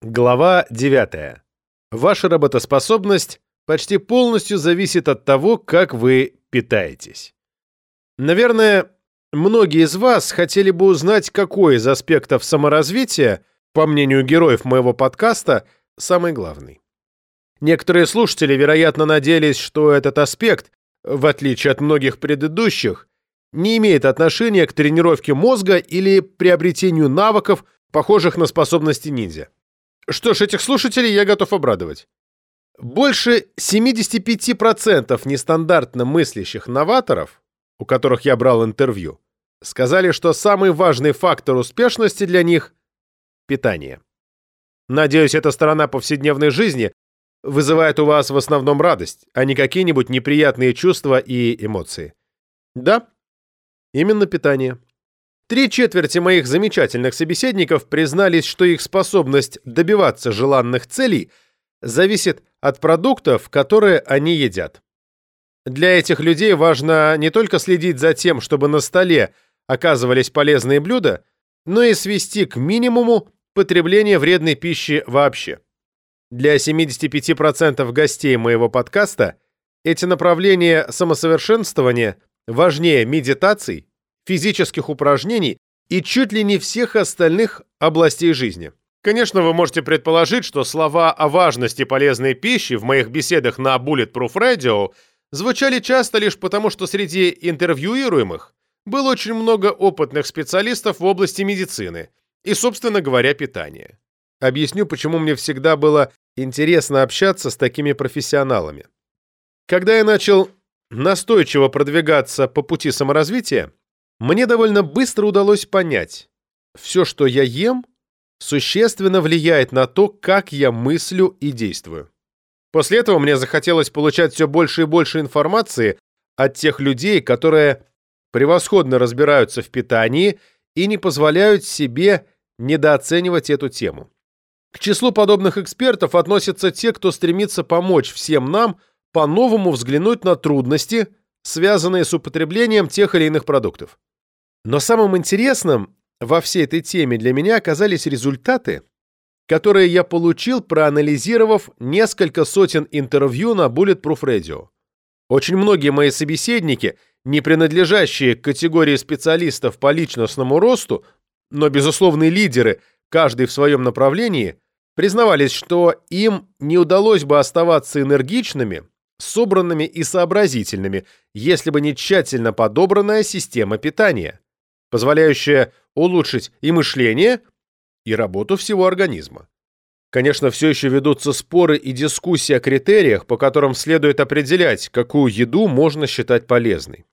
Глава 9. Ваша работоспособность почти полностью зависит от того, как вы питаетесь. Наверное, многие из вас хотели бы узнать, какой из аспектов саморазвития, по мнению героев моего подкаста, самый главный. Некоторые слушатели, вероятно, надеялись, что этот аспект, в отличие от многих предыдущих, не имеет отношения к тренировке мозга или приобретению навыков, похожих на способности ниндзя. Что ж, этих слушателей я готов обрадовать. Больше 75% нестандартно мыслящих новаторов, у которых я брал интервью, сказали, что самый важный фактор успешности для них – питание. Надеюсь, эта сторона повседневной жизни вызывает у вас в основном радость, а не какие-нибудь неприятные чувства и эмоции. Да, именно питание. Три четверти моих замечательных собеседников признались, что их способность добиваться желанных целей зависит от продуктов, которые они едят. Для этих людей важно не только следить за тем, чтобы на столе оказывались полезные блюда, но и свести к минимуму потребление вредной пищи вообще. Для 75% гостей моего подкаста эти направления самосовершенствования важнее медитаций, физических упражнений и чуть ли не всех остальных областей жизни. Конечно, вы можете предположить, что слова о важности полезной пищи в моих беседах на Bulletproof Radio звучали часто лишь потому, что среди интервьюируемых было очень много опытных специалистов в области медицины и, собственно говоря, питания. Объясню, почему мне всегда было интересно общаться с такими профессионалами. Когда я начал настойчиво продвигаться по пути саморазвития, мне довольно быстро удалось понять, все, что я ем, существенно влияет на то, как я мыслю и действую. После этого мне захотелось получать все больше и больше информации от тех людей, которые превосходно разбираются в питании и не позволяют себе недооценивать эту тему. К числу подобных экспертов относятся те, кто стремится помочь всем нам по-новому взглянуть на трудности, связанные с употреблением тех или иных продуктов. Но самым интересным во всей этой теме для меня оказались результаты, которые я получил, проанализировав несколько сотен интервью на Bulletproof Radio. Очень многие мои собеседники, не принадлежащие к категории специалистов по личностному росту, но безусловные лидеры, каждый в своем направлении, признавались, что им не удалось бы оставаться энергичными, собранными и сообразительными, если бы не тщательно подобранная система питания позволяющая улучшить и мышление, и работу всего организма. Конечно, все еще ведутся споры и дискуссии о критериях, по которым следует определять, какую еду можно считать полезной.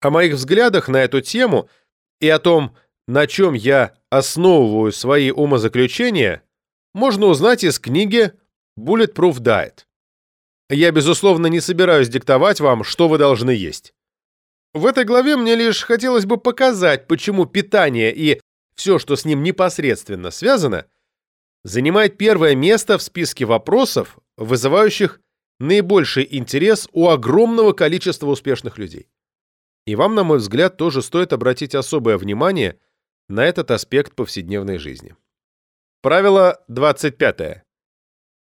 О моих взглядах на эту тему и о том, на чем я основываю свои умозаключения, можно узнать из книги Bulletproof Diet. Я, безусловно, не собираюсь диктовать вам, что вы должны есть. В этой главе мне лишь хотелось бы показать, почему питание и все, что с ним непосредственно связано, занимает первое место в списке вопросов, вызывающих наибольший интерес у огромного количества успешных людей. И вам, на мой взгляд, тоже стоит обратить особое внимание на этот аспект повседневной жизни. Правило 25.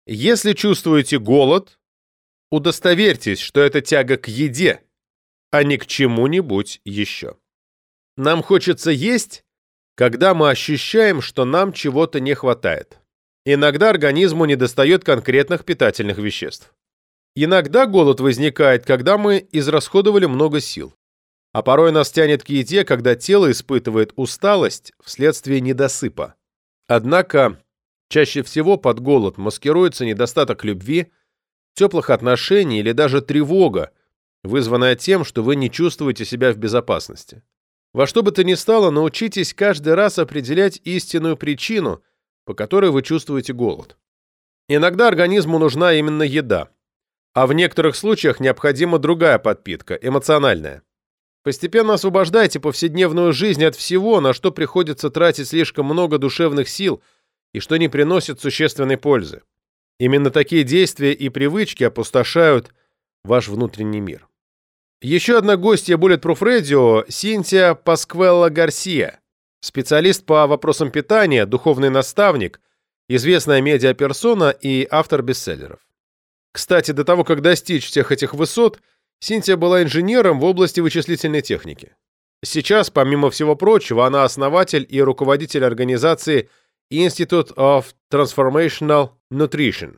Если чувствуете голод, удостоверьтесь, что это тяга к еде, а не к чему-нибудь еще. Нам хочется есть, когда мы ощущаем, что нам чего-то не хватает. Иногда организму недостает конкретных питательных веществ. Иногда голод возникает, когда мы израсходовали много сил. А порой нас тянет к еде, когда тело испытывает усталость вследствие недосыпа. Однако, чаще всего под голод маскируется недостаток любви, теплых отношений или даже тревога, вызванная тем, что вы не чувствуете себя в безопасности. Во что бы то ни стало, научитесь каждый раз определять истинную причину, по которой вы чувствуете голод. Иногда организму нужна именно еда, а в некоторых случаях необходима другая подпитка, эмоциональная. Постепенно освобождайте повседневную жизнь от всего, на что приходится тратить слишком много душевных сил и что не приносит существенной пользы. Именно такие действия и привычки опустошают ваш внутренний мир. Еще одна гостья Bulletproof Radio – Синтия Пасквелла Гарсия, специалист по вопросам питания, духовный наставник, известная медиаперсона и автор бестселлеров. Кстати, до того, как достичь всех этих высот, Синтия была инженером в области вычислительной техники. Сейчас, помимо всего прочего, она основатель и руководитель организации Institute of Transformational Nutrition,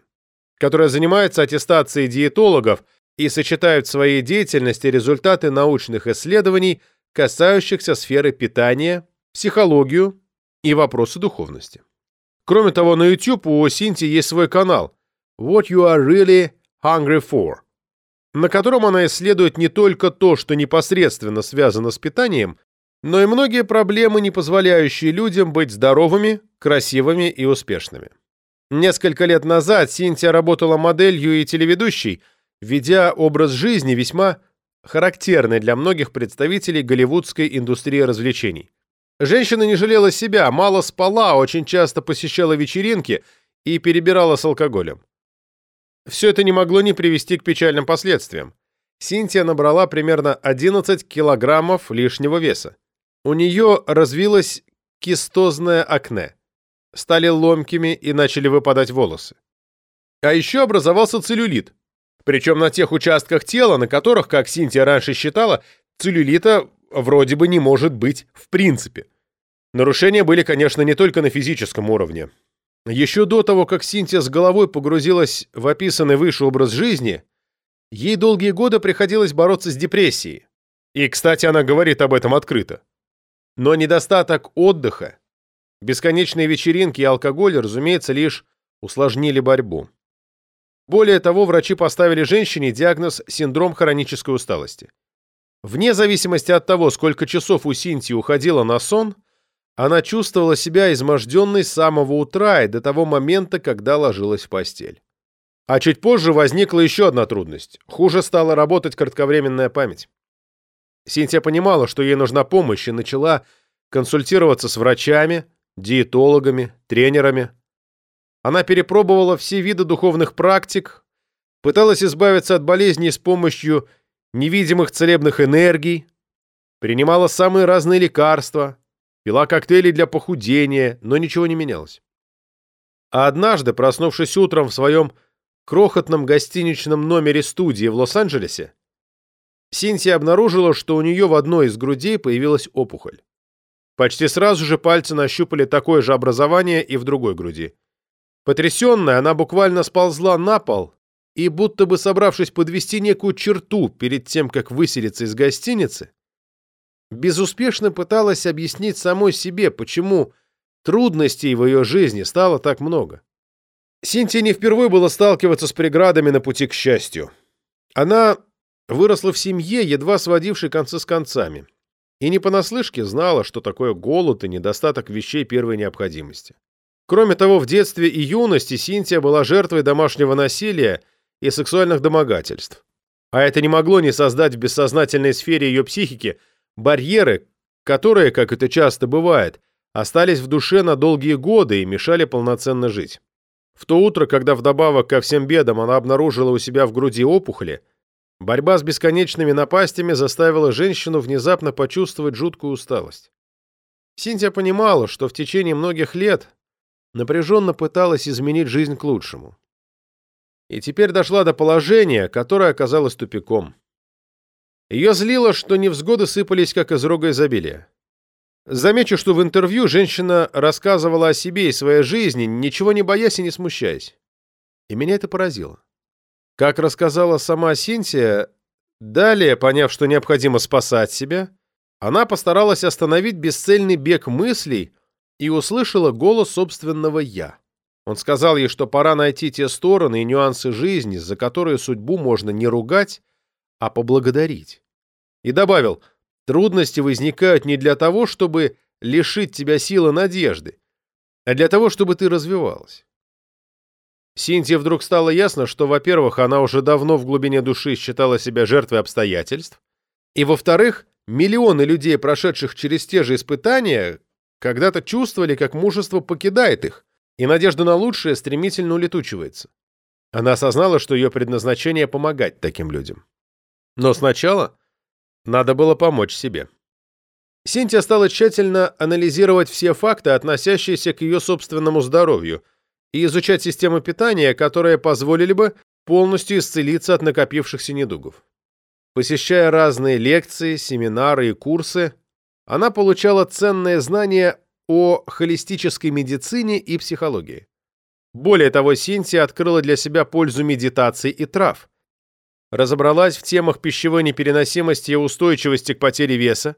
которая занимается аттестацией диетологов и сочетает в своей деятельности результаты научных исследований, касающихся сферы питания, психологию и вопросы духовности. Кроме того, на YouTube у Синти есть свой канал What You Are Really Hungry For, на котором она исследует не только то, что непосредственно связано с питанием, но и многие проблемы, не позволяющие людям быть здоровыми, красивыми и успешными. Несколько лет назад Синтия работала моделью и телеведущей, ведя образ жизни весьма характерный для многих представителей голливудской индустрии развлечений. Женщина не жалела себя, мало спала, очень часто посещала вечеринки и перебирала с алкоголем. Все это не могло не привести к печальным последствиям. Синтия набрала примерно 11 килограммов лишнего веса. У нее развилось кистозное акне. Стали ломкими и начали выпадать волосы. А еще образовался целлюлит. Причем на тех участках тела, на которых, как Синтия раньше считала, целлюлита вроде бы не может быть в принципе. Нарушения были, конечно, не только на физическом уровне. Еще до того, как Синтия с головой погрузилась в описанный выше образ жизни, ей долгие годы приходилось бороться с депрессией. И, кстати, она говорит об этом открыто. Но недостаток отдыха, бесконечные вечеринки и алкоголь, разумеется, лишь усложнили борьбу. Более того, врачи поставили женщине диагноз синдром хронической усталости. Вне зависимости от того, сколько часов у Синтии уходило на сон, она чувствовала себя изможденной с самого утра и до того момента, когда ложилась в постель. А чуть позже возникла еще одна трудность. Хуже стала работать кратковременная память. Синтия понимала, что ей нужна помощь, и начала консультироваться с врачами, диетологами, тренерами. Она перепробовала все виды духовных практик, пыталась избавиться от болезней с помощью невидимых целебных энергий, принимала самые разные лекарства, пила коктейли для похудения, но ничего не менялось. А однажды, проснувшись утром в своем крохотном гостиничном номере студии в Лос-Анджелесе, Синтия обнаружила, что у нее в одной из грудей появилась опухоль. Почти сразу же пальцы нащупали такое же образование и в другой груди. Потрясенная, она буквально сползла на пол и, будто бы собравшись подвести некую черту перед тем, как выселиться из гостиницы, безуспешно пыталась объяснить самой себе, почему трудностей в ее жизни стало так много. Синтия не впервые было сталкиваться с преградами на пути к счастью. Она выросла в семье, едва сводившей концы с концами, и не понаслышке знала, что такое голод и недостаток вещей первой необходимости. Кроме того, в детстве и юности Синтия была жертвой домашнего насилия и сексуальных домогательств. А это не могло не создать в бессознательной сфере ее психики барьеры, которые, как это часто бывает, остались в душе на долгие годы и мешали полноценно жить. В то утро, когда вдобавок ко всем бедам она обнаружила у себя в груди опухоли, борьба с бесконечными напастями заставила женщину внезапно почувствовать жуткую усталость. Синтия понимала, что в течение многих лет напряженно пыталась изменить жизнь к лучшему. И теперь дошла до положения, которое оказалось тупиком. Ее злило, что невзгоды сыпались, как из рога изобилия. Замечу, что в интервью женщина рассказывала о себе и своей жизни, ничего не боясь и не смущаясь. И меня это поразило. Как рассказала сама Синтия, далее, поняв, что необходимо спасать себя, она постаралась остановить бесцельный бег мыслей и услышала голос собственного «я». Он сказал ей, что пора найти те стороны и нюансы жизни, за которые судьбу можно не ругать, а поблагодарить. И добавил, трудности возникают не для того, чтобы лишить тебя силы надежды, а для того, чтобы ты развивалась. Синтия вдруг стало ясно, что, во-первых, она уже давно в глубине души считала себя жертвой обстоятельств, и, во-вторых, миллионы людей, прошедших через те же испытания, когда-то чувствовали, как мужество покидает их, и надежда на лучшее стремительно улетучивается. Она осознала, что ее предназначение — помогать таким людям. Но сначала надо было помочь себе. Синтия стала тщательно анализировать все факты, относящиеся к ее собственному здоровью, и изучать системы питания, которые позволили бы полностью исцелиться от накопившихся недугов. Посещая разные лекции, семинары и курсы, она получала ценные знания о холистической медицине и психологии. Более того, Синтия открыла для себя пользу медитации и трав. Разобралась в темах пищевой непереносимости и устойчивости к потере веса,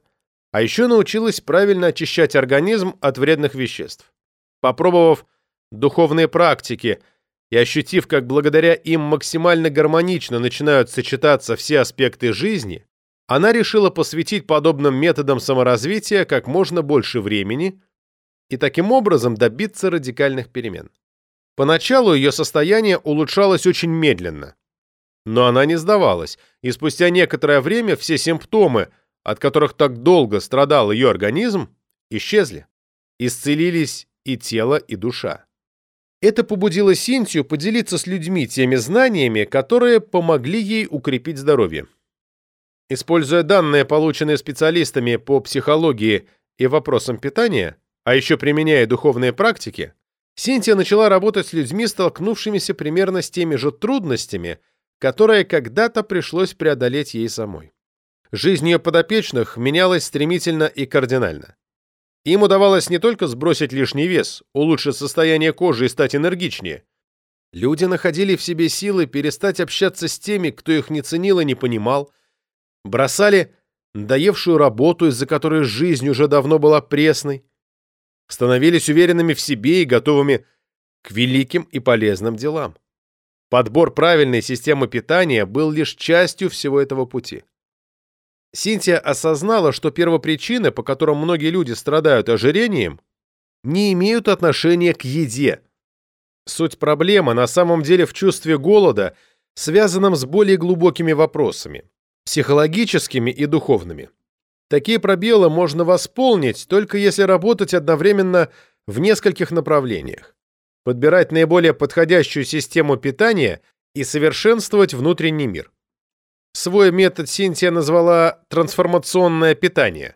а еще научилась правильно очищать организм от вредных веществ. Попробовав духовные практики и ощутив, как благодаря им максимально гармонично начинают сочетаться все аспекты жизни, она решила посвятить подобным методам саморазвития как можно больше времени и таким образом добиться радикальных перемен. Поначалу ее состояние улучшалось очень медленно. Но она не сдавалась, и спустя некоторое время все симптомы, от которых так долго страдал ее организм, исчезли. Исцелились и тело, и душа. Это побудило Синтию поделиться с людьми теми знаниями, которые помогли ей укрепить здоровье. Используя данные, полученные специалистами по психологии и вопросам питания, а еще применяя духовные практики, Синтия начала работать с людьми, столкнувшимися примерно с теми же трудностями, которые когда-то пришлось преодолеть ей самой. Жизнь ее подопечных менялась стремительно и кардинально. Им удавалось не только сбросить лишний вес, улучшить состояние кожи и стать энергичнее. Люди находили в себе силы перестать общаться с теми, кто их не ценил и не понимал, бросали надоевшую работу, из-за которой жизнь уже давно была пресной, становились уверенными в себе и готовыми к великим и полезным делам. Подбор правильной системы питания был лишь частью всего этого пути. Синтия осознала, что первопричины, по которым многие люди страдают ожирением, не имеют отношения к еде. Суть проблемы на самом деле в чувстве голода, связанном с более глубокими вопросами, психологическими и духовными. Такие пробелы можно восполнить, только если работать одновременно в нескольких направлениях. Подбирать наиболее подходящую систему питания и совершенствовать внутренний мир. Свой метод Синтия назвала «трансформационное питание»,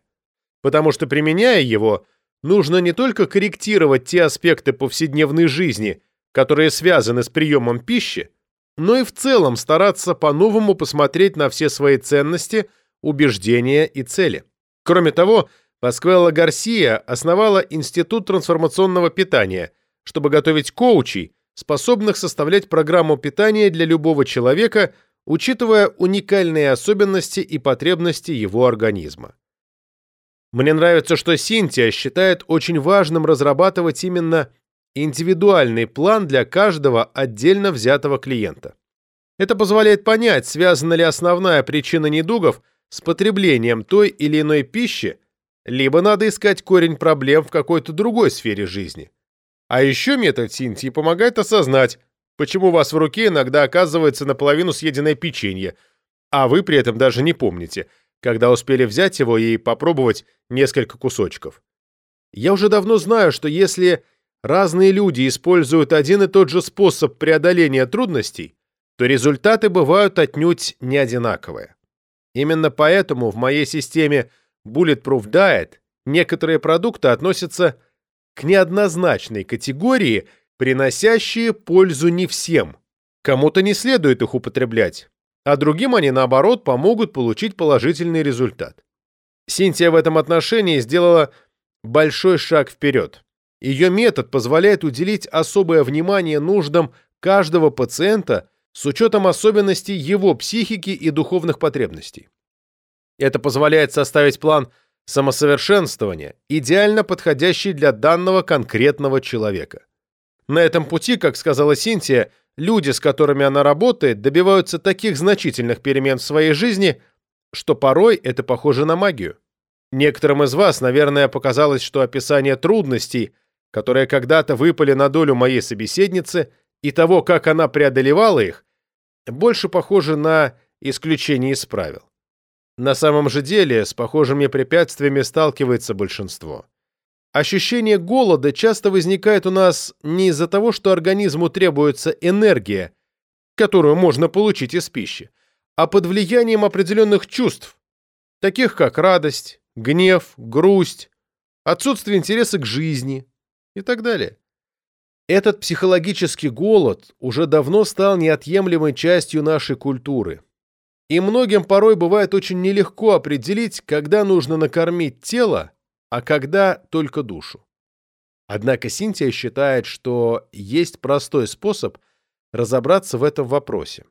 потому что, применяя его, нужно не только корректировать те аспекты повседневной жизни, которые связаны с приемом пищи, но и в целом стараться по-новому посмотреть на все свои ценности – убеждения и цели. Кроме того, Пасквелла Гарсия основала Институт трансформационного питания, чтобы готовить коучей, способных составлять программу питания для любого человека, учитывая уникальные особенности и потребности его организма. Мне нравится, что Синтия считает очень важным разрабатывать именно индивидуальный план для каждого отдельно взятого клиента. Это позволяет понять, связана ли основная причина недугов с потреблением той или иной пищи, либо надо искать корень проблем в какой-то другой сфере жизни. А еще метод Синтии помогает осознать, почему у вас в руке иногда оказывается наполовину съеденное печенье, а вы при этом даже не помните, когда успели взять его и попробовать несколько кусочков. Я уже давно знаю, что если разные люди используют один и тот же способ преодоления трудностей, то результаты бывают отнюдь не одинаковые. Именно поэтому в моей системе Bulletproof Diet некоторые продукты относятся к неоднозначной категории, приносящие пользу не всем. Кому-то не следует их употреблять, а другим они, наоборот, помогут получить положительный результат. Синтия в этом отношении сделала большой шаг вперед. Ее метод позволяет уделить особое внимание нуждам каждого пациента с учетом особенностей его психики и духовных потребностей. Это позволяет составить план самосовершенствования, идеально подходящий для данного конкретного человека. На этом пути, как сказала Синтия, люди, с которыми она работает, добиваются таких значительных перемен в своей жизни, что порой это похоже на магию. Некоторым из вас, наверное, показалось, что описание трудностей, которые когда-то выпали на долю моей собеседницы, и того, как она преодолевала их, больше похоже на исключение из правил. На самом же деле с похожими препятствиями сталкивается большинство. Ощущение голода часто возникает у нас не из-за того, что организму требуется энергия, которую можно получить из пищи, а под влиянием определенных чувств, таких как радость, гнев, грусть, отсутствие интереса к жизни и так далее. Этот психологический голод уже давно стал неотъемлемой частью нашей культуры. И многим порой бывает очень нелегко определить, когда нужно накормить тело, а когда только душу. Однако Синтия считает, что есть простой способ разобраться в этом вопросе.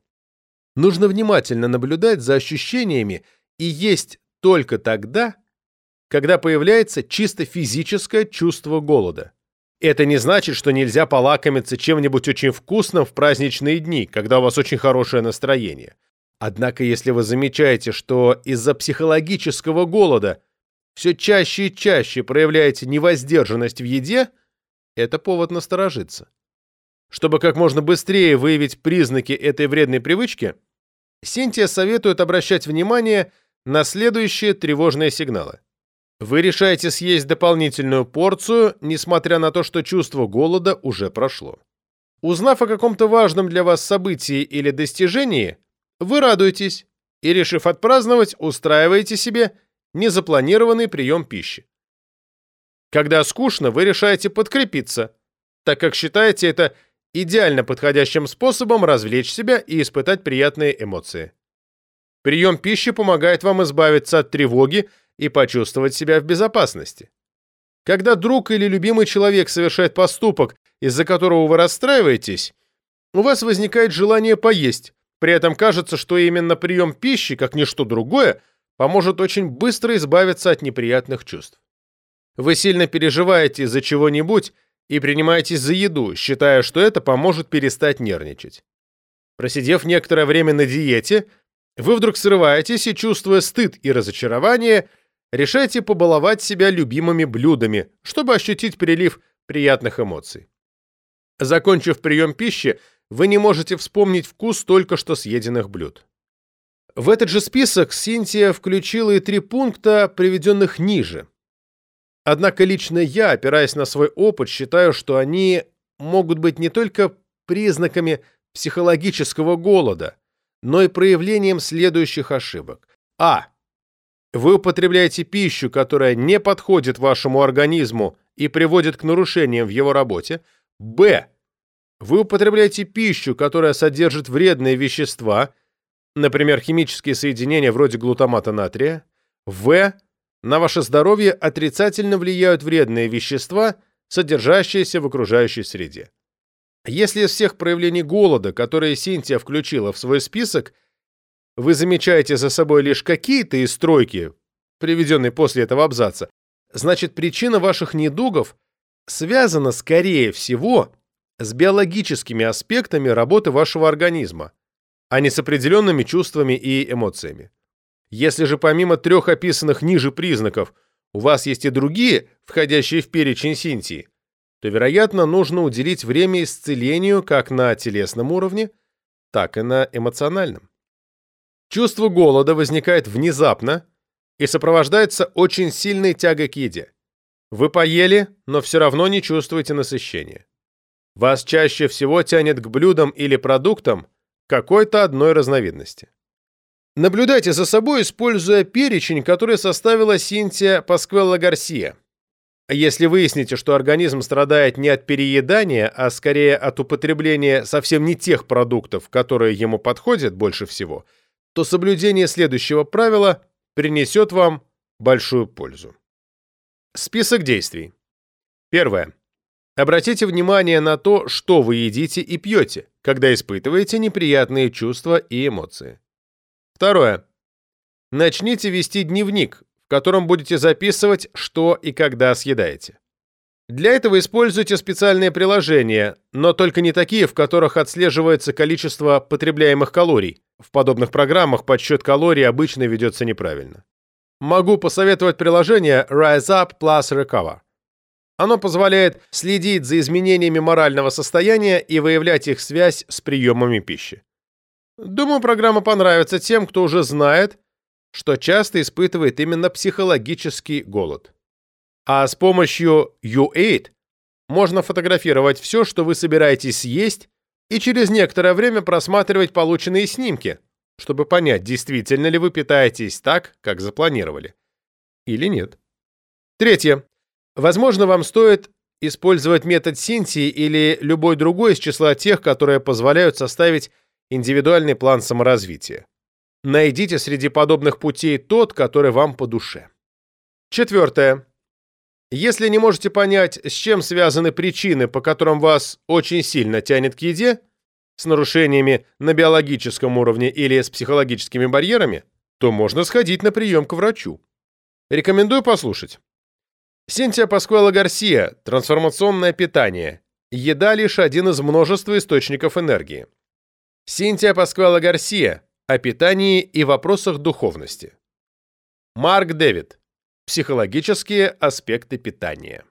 Нужно внимательно наблюдать за ощущениями и есть только тогда, когда появляется чисто физическое чувство голода. Это не значит, что нельзя полакомиться чем-нибудь очень вкусным в праздничные дни, когда у вас очень хорошее настроение. Однако, если вы замечаете, что из-за психологического голода все чаще и чаще проявляете невоздержанность в еде, это повод насторожиться. Чтобы как можно быстрее выявить признаки этой вредной привычки, Синтия советует обращать внимание на следующие тревожные сигналы. Вы решаете съесть дополнительную порцию, несмотря на то, что чувство голода уже прошло. Узнав о каком-то важном для вас событии или достижении, вы радуетесь и, решив отпраздновать, устраиваете себе незапланированный прием пищи. Когда скучно, вы решаете подкрепиться, так как считаете это идеально подходящим способом развлечь себя и испытать приятные эмоции. Прием пищи помогает вам избавиться от тревоги и почувствовать себя в безопасности. Когда друг или любимый человек совершает поступок, из-за которого вы расстраиваетесь, у вас возникает желание поесть, при этом кажется, что именно прием пищи, как ничто другое, поможет очень быстро избавиться от неприятных чувств. Вы сильно переживаете из-за чего-нибудь и принимаетесь за еду, считая, что это поможет перестать нервничать. Просидев некоторое время на диете, вы вдруг срываетесь и, чувствуя стыд и разочарование, решаете побаловать себя любимыми блюдами, чтобы ощутить прилив приятных эмоций. Закончив прием пищи, вы не можете вспомнить вкус только что съеденных блюд. В этот же список Синтия включила и три пункта, приведенных ниже. Однако лично я, опираясь на свой опыт, считаю, что они могут быть не только признаками психологического голода, но и проявлением следующих ошибок. А. Вы употребляете пищу, которая не подходит вашему организму и приводит к нарушениям в его работе. Б. Вы употребляете пищу, которая содержит вредные вещества, например, химические соединения вроде глутамата натрия. В. На ваше здоровье отрицательно влияют вредные вещества, содержащиеся в окружающей среде. Если из всех проявлений голода, которые Синтия включила в свой список, вы замечаете за собой лишь какие-то из стройки, приведенные после этого абзаца, значит причина ваших недугов связана, скорее всего, с биологическими аспектами работы вашего организма, а не с определенными чувствами и эмоциями. Если же помимо трех описанных ниже признаков у вас есть и другие, входящие в перечень Синтии, то, вероятно, нужно уделить время исцелению как на телесном уровне, так и на эмоциональном. Чувство голода возникает внезапно и сопровождается очень сильной тягой к еде. Вы поели, но все равно не чувствуете насыщения. Вас чаще всего тянет к блюдам или продуктам какой-то одной разновидности. Наблюдайте за собой, используя перечень, который составила Синтия Пасквелла Гарсия. Если выясните, что организм страдает не от переедания, а скорее от употребления совсем не тех продуктов, которые ему подходят больше всего, то соблюдение следующего правила принесет вам большую пользу. Список действий. Первое. Обратите внимание на то, что вы едите и пьете, когда испытываете неприятные чувства и эмоции. Второе. Начните вести дневник, котором будете записывать, что и когда съедаете. Для этого используйте специальные приложения, но только не такие, в которых отслеживается количество потребляемых калорий. В подобных программах подсчет калорий обычно ведется неправильно. Могу посоветовать приложение Rise Up Plus Recover. Оно позволяет следить за изменениями морального состояния и выявлять их связь с приемами пищи. Думаю, программа понравится тем, кто уже знает, что часто испытывает именно психологический голод. А с помощью U8 можно фотографировать все, что вы собираетесь съесть, и через некоторое время просматривать полученные снимки, чтобы понять, действительно ли вы питаетесь так, как запланировали. Или нет. Третье. Возможно, вам стоит использовать метод Синтии или любой другой из числа тех, которые позволяют составить индивидуальный план саморазвития. Найдите среди подобных путей тот, который вам по душе. Четвертое. Если не можете понять, с чем связаны причины, по которым вас очень сильно тянет к еде, с нарушениями на биологическом уровне или с психологическими барьерами, то можно сходить на прием к врачу. Рекомендую послушать. Синтия Паскуэла Гарсия «Трансформационное питание». Еда лишь один из множества источников энергии. Синтия Паскуэла Гарсия о питании и вопросах духовности. Марк Дэвид. Психологические аспекты питания.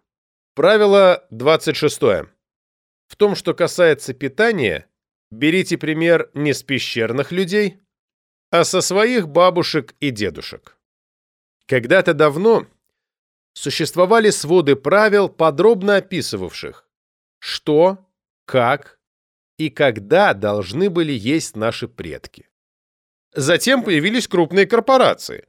Правило 26. В том, что касается питания, берите пример не с пещерных людей, а со своих бабушек и дедушек. Когда-то давно существовали своды правил, подробно описывавших, что, как и когда должны были есть наши предки. Затем появились крупные корпорации,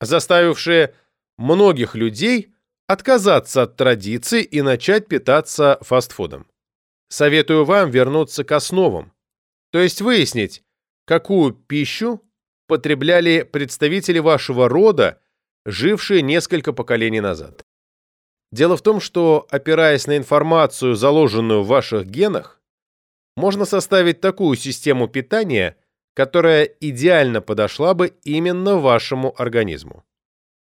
заставившие многих людей отказаться от традиций и начать питаться фастфудом. Советую вам вернуться к основам, то есть выяснить, какую пищу потребляли представители вашего рода, жившие несколько поколений назад. Дело в том, что, опираясь на информацию, заложенную в ваших генах, можно составить такую систему питания, которая идеально подошла бы именно вашему организму.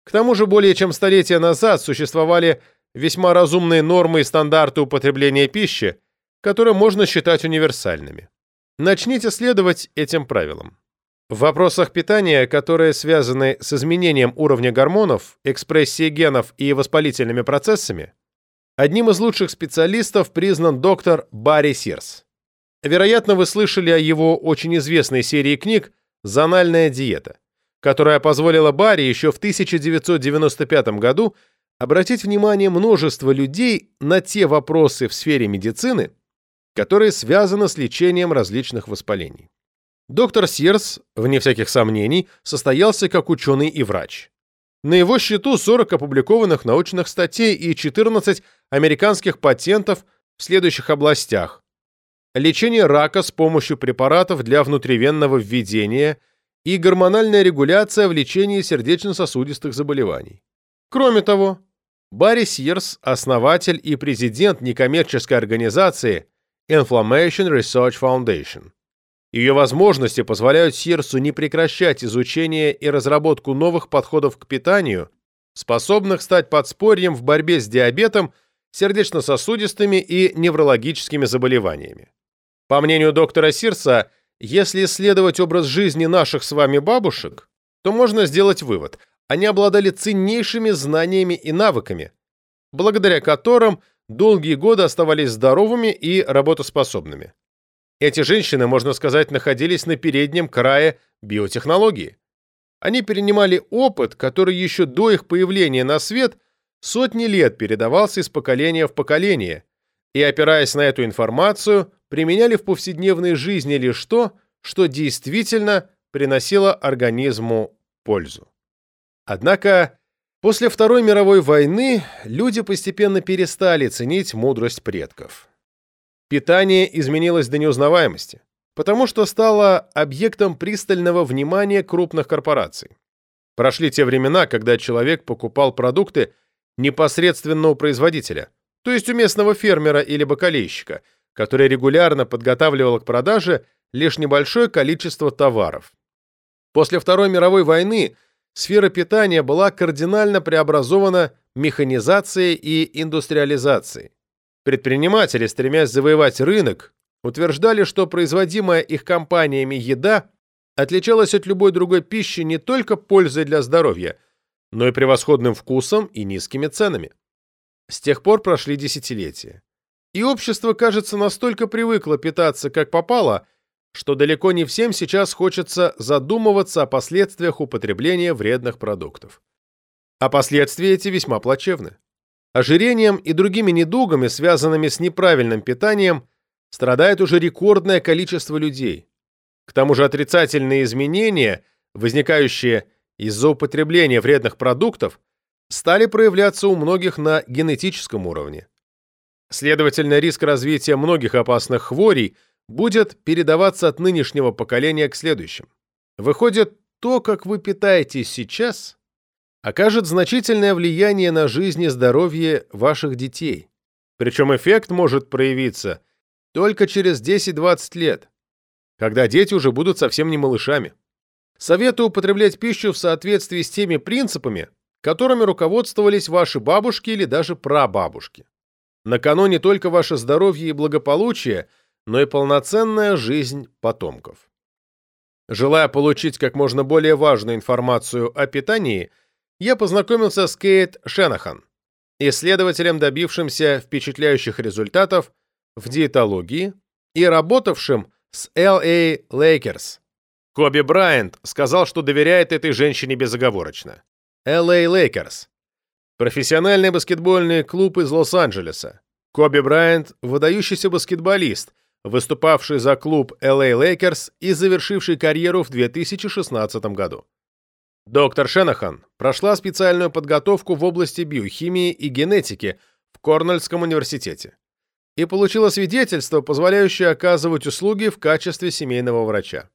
К тому же более чем столетия назад существовали весьма разумные нормы и стандарты употребления пищи, которые можно считать универсальными. Начните следовать этим правилам. В вопросах питания, которые связаны с изменением уровня гормонов, экспрессией генов и воспалительными процессами, одним из лучших специалистов признан доктор Барри Сирс. Вероятно, вы слышали о его очень известной серии книг «Зональная диета» которая позволила Барри еще в 1995 году обратить внимание множества людей на те вопросы в сфере медицины, которые связаны с лечением различных воспалений. Доктор Сирс, вне всяких сомнений, состоялся как ученый и врач. На его счету 40 опубликованных научных статей и 14 американских патентов в следующих областях. Лечение рака с помощью препаратов для внутривенного введения – и гормональная регуляция в лечении сердечно-сосудистых заболеваний. Кроме того, Барри Сирс – основатель и президент некоммерческой организации Inflammation Research Foundation. Ее возможности позволяют Сирсу не прекращать изучение и разработку новых подходов к питанию, способных стать подспорьем в борьбе с диабетом, сердечно-сосудистыми и неврологическими заболеваниями. По мнению доктора Сирса – если исследовать образ жизни наших с вами бабушек, то можно сделать вывод. Они обладали ценнейшими знаниями и навыками, благодаря которым долгие годы оставались здоровыми и работоспособными. Эти женщины, можно сказать, находились на переднем крае биотехнологии. Они перенимали опыт, который еще до их появления на свет сотни лет передавался из поколения в поколение, и, опираясь на эту информацию, применяли в повседневной жизни лишь то, что действительно приносило организму пользу. Однако после Второй мировой войны люди постепенно перестали ценить мудрость предков. Питание изменилось до неузнаваемости, потому что стало объектом пристального внимания крупных корпораций. Прошли те времена, когда человек покупал продукты непосредственно у производителя, то есть у местного фермера или бакалейщика – который регулярно подготавливал к продаже лишь небольшое количество товаров. После Второй мировой войны сфера питания была кардинально преобразована механизацией и индустриализацией. Предприниматели, стремясь завоевать рынок, утверждали, что производимая их компаниями еда отличалась от любой другой пищи не только пользой для здоровья, но и превосходным вкусом и низкими ценами. С тех пор прошли десятилетия. И общество, кажется, настолько привыкло питаться как попало, что далеко не всем сейчас хочется задумываться о последствиях употребления вредных продуктов. А последствия эти весьма плачевны. Ожирением и другими недугами, связанными с неправильным питанием, страдает уже рекордное количество людей. К тому же отрицательные изменения, возникающие из-за употребления вредных продуктов, стали проявляться у многих на генетическом уровне. Следовательно, риск развития многих опасных хворей будет передаваться от нынешнего поколения к следующим. Выходит, то, как вы питаетесь сейчас, окажет значительное влияние на жизнь и здоровье ваших детей. Причем эффект может проявиться только через 10-20 лет, когда дети уже будут совсем не малышами. Советую употреблять пищу в соответствии с теми принципами, которыми руководствовались ваши бабушки или даже прабабушки. На кону не только ваше здоровье и благополучие, но и полноценная жизнь потомков. Желая получить как можно более важную информацию о питании, я познакомился с Кейт Шенахан, исследователем, добившимся впечатляющих результатов в диетологии и работавшим с LA Lakers. Коби Брайант сказал, что доверяет этой женщине безоговорочно. LA Lakers – профессиональный баскетбольный клуб из Лос-Анджелеса. Коби Брайант – выдающийся баскетболист, выступавший за клуб LA Lakers и завершивший карьеру в 2016 году. Доктор Шенахан прошла специальную подготовку в области биохимии и генетики в Корнельском университете и получила свидетельство, позволяющее оказывать услуги в качестве семейного врача.